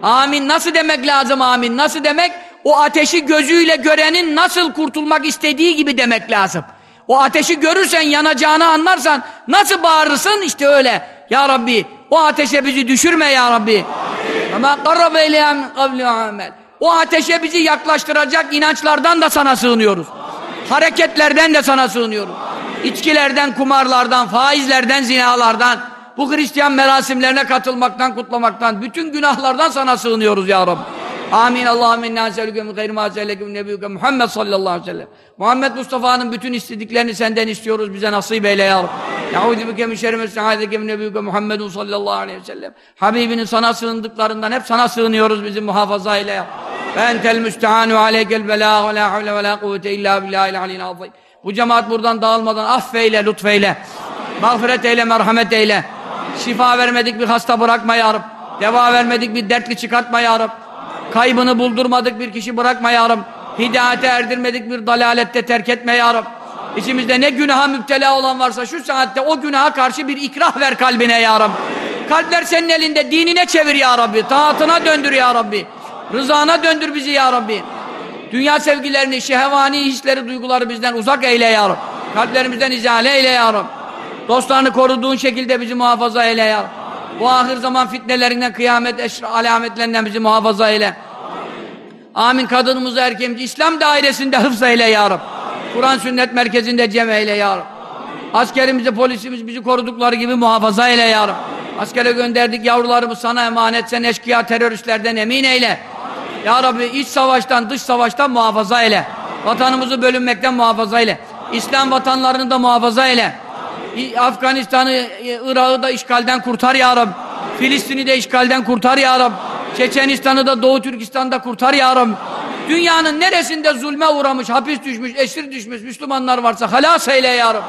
Amin. Nasıl demek lazım amin? Nasıl demek? O ateşi gözüyle görenin nasıl kurtulmak istediği gibi demek lazım. O ateşi görürsen yanacağını anlarsan nasıl bağırırsın? İşte öyle. Ya Rabbi o ateşe bizi düşürme ya Rabbi. Ama kavlin ve amel. O ateşe bizi yaklaştıracak inançlardan da sana sığınıyoruz. Hareketlerden de sana sığınıyoruz. İçkilerden, kumarlardan, faizlerden, zinalardan, bu Hristiyan merasimlerine katılmaktan, kutlamaktan, bütün günahlardan sana sığınıyoruz ya Rabbi. Amin. Allahümme inna eselüke min gayri ma eseleke min nebiyüke Muhammed sallallahu aleyhi ve sellem. Muhammed Mustafa'nın bütün istediklerini senden istiyoruz. Bize nasip eyle ya Rabbi. Ya'udü bike min şerri mes'ahedeke min nebiyüke Muhammedun sallallahu aleyhi ve sellem. Habibinin sana sığındıklarından hep sana sığınıyoruz. Bizi muhafaza eyle ya. Ve entel müstehanu aleykel belâ ve la havle ve la kuvvete illa billahil aliyyil azim. Bu cemaat buradan dağılmadan affeyle, lütfeyle. Mağfiret eyle, merhamet eyle. Şifa vermedik bir hasta bırakma ya Rabbi. Deva vermedik bir dertli çıkartma ya Rabbi. Kaybını buldurmadık bir kişi bırakma ya Rabbi. Hidayete erdirmedik bir dalalette terk etme ya Rabbi. İçimizde ne günaha müptela olan varsa şu saatte o günaha karşı bir ikrah ver kalbine ya Rabbi. Kalpler senin elinde dinine çevir ya Rabbi. Taatına döndür ya Rabbi. Rızana döndür bizi ya Rabbi. Dünya sevgilerini, şehvani hisleri, duyguları bizden uzak eyle ya Rabbi. Kalplerimizden izale eyle ya Rabbi. Dostlarını koruduğun şekilde bizi muhafaza eyle ya Rabbi. Bu ahir zaman fitnelerinden, kıyamet alametlerinden bizi muhafaza eyle. Amin. Kadınımızı, erkeğimizi İslam dairesinde hıfz eyle ya. Kur'an sünnet merkezinde cem eyle ya. Askerimizi, polisimiz bizi korudukları gibi muhafaza eyle ya Rabbi. Askere gönderdik yavrularımız sana emanet. Sen eşkıya teröristlerden emin eyle. Ya Rabbi iç savaştan dış savaştan muhafaza eyle. Vatanımızı bölünmekten muhafaza eyle. İslam vatanlarını da muhafaza eyle. Afganistan'ı, e, Irak'ı da işgalden kurtar ya Rabbi. Filistin'i de işgalden kurtar ya Rabbi. Çeçenistan'ı da Doğu Türkistan'da kurtar ya Rabbi. Dünyanın neresinde zulme uğramış, hapis düşmüş, esir düşmüş Müslümanlar varsa halas eyle ya Rabbi.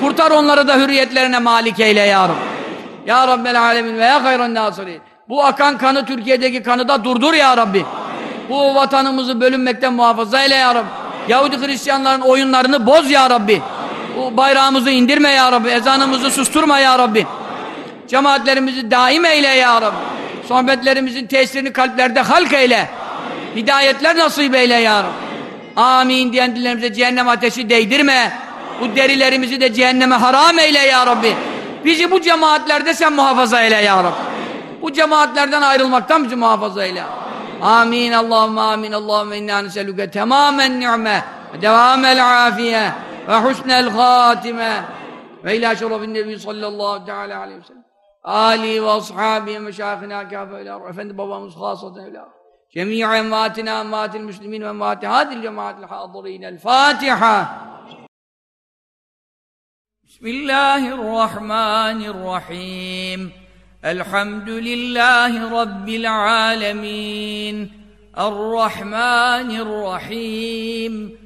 Kurtar onları da hürriyetlerine malik eyle ya Rabbi. Ya Rabbel alemin ve ya nasirin. Bu akan kanı Türkiye'deki kanı da durdur ya Rabbi. Bu vatanımızı bölünmekten muhafaza eyle ya Rabbi. Yahudi Hristiyanların oyunlarını boz ya Rabbi. Bayrağımızı indirme ya Rabbi. Ezanımızı susturma ya Rabbi. Cemaatlerimizi daim eyle ya Rabbi. Sohbetlerimizin tesirini kalplerde halk eyle. Hidayetler nasip eyle ya Rabbi. Amin diyen dillerimize cehennem ateşi değdirme. Bu derilerimizi de cehenneme haram eyle ya Rabbi. Bizi bu cemaatlerde sen muhafaza eyle ya Rabbi. Bu cemaatlerden ayrılmaktan bizi muhafaza eyle. Amin. Allahümme amin. Allahümme inna neselüke temamen ni'me devamel afiye وحسن الخاتمة. وإلى شرف النبي صلى الله تعالى عليه وسلم. آله وأصحابه ومشايخنا كافة إلى روح. أفند babamız خاصة إلى جميع أمواتنا أموات المسلمين وأموات هذه الجماعة الحاضرين. الفاتحة. بسم الله الرحمن الرحيم. الحمد لله رب العالمين. الرحمن الرحيم.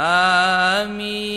آمين.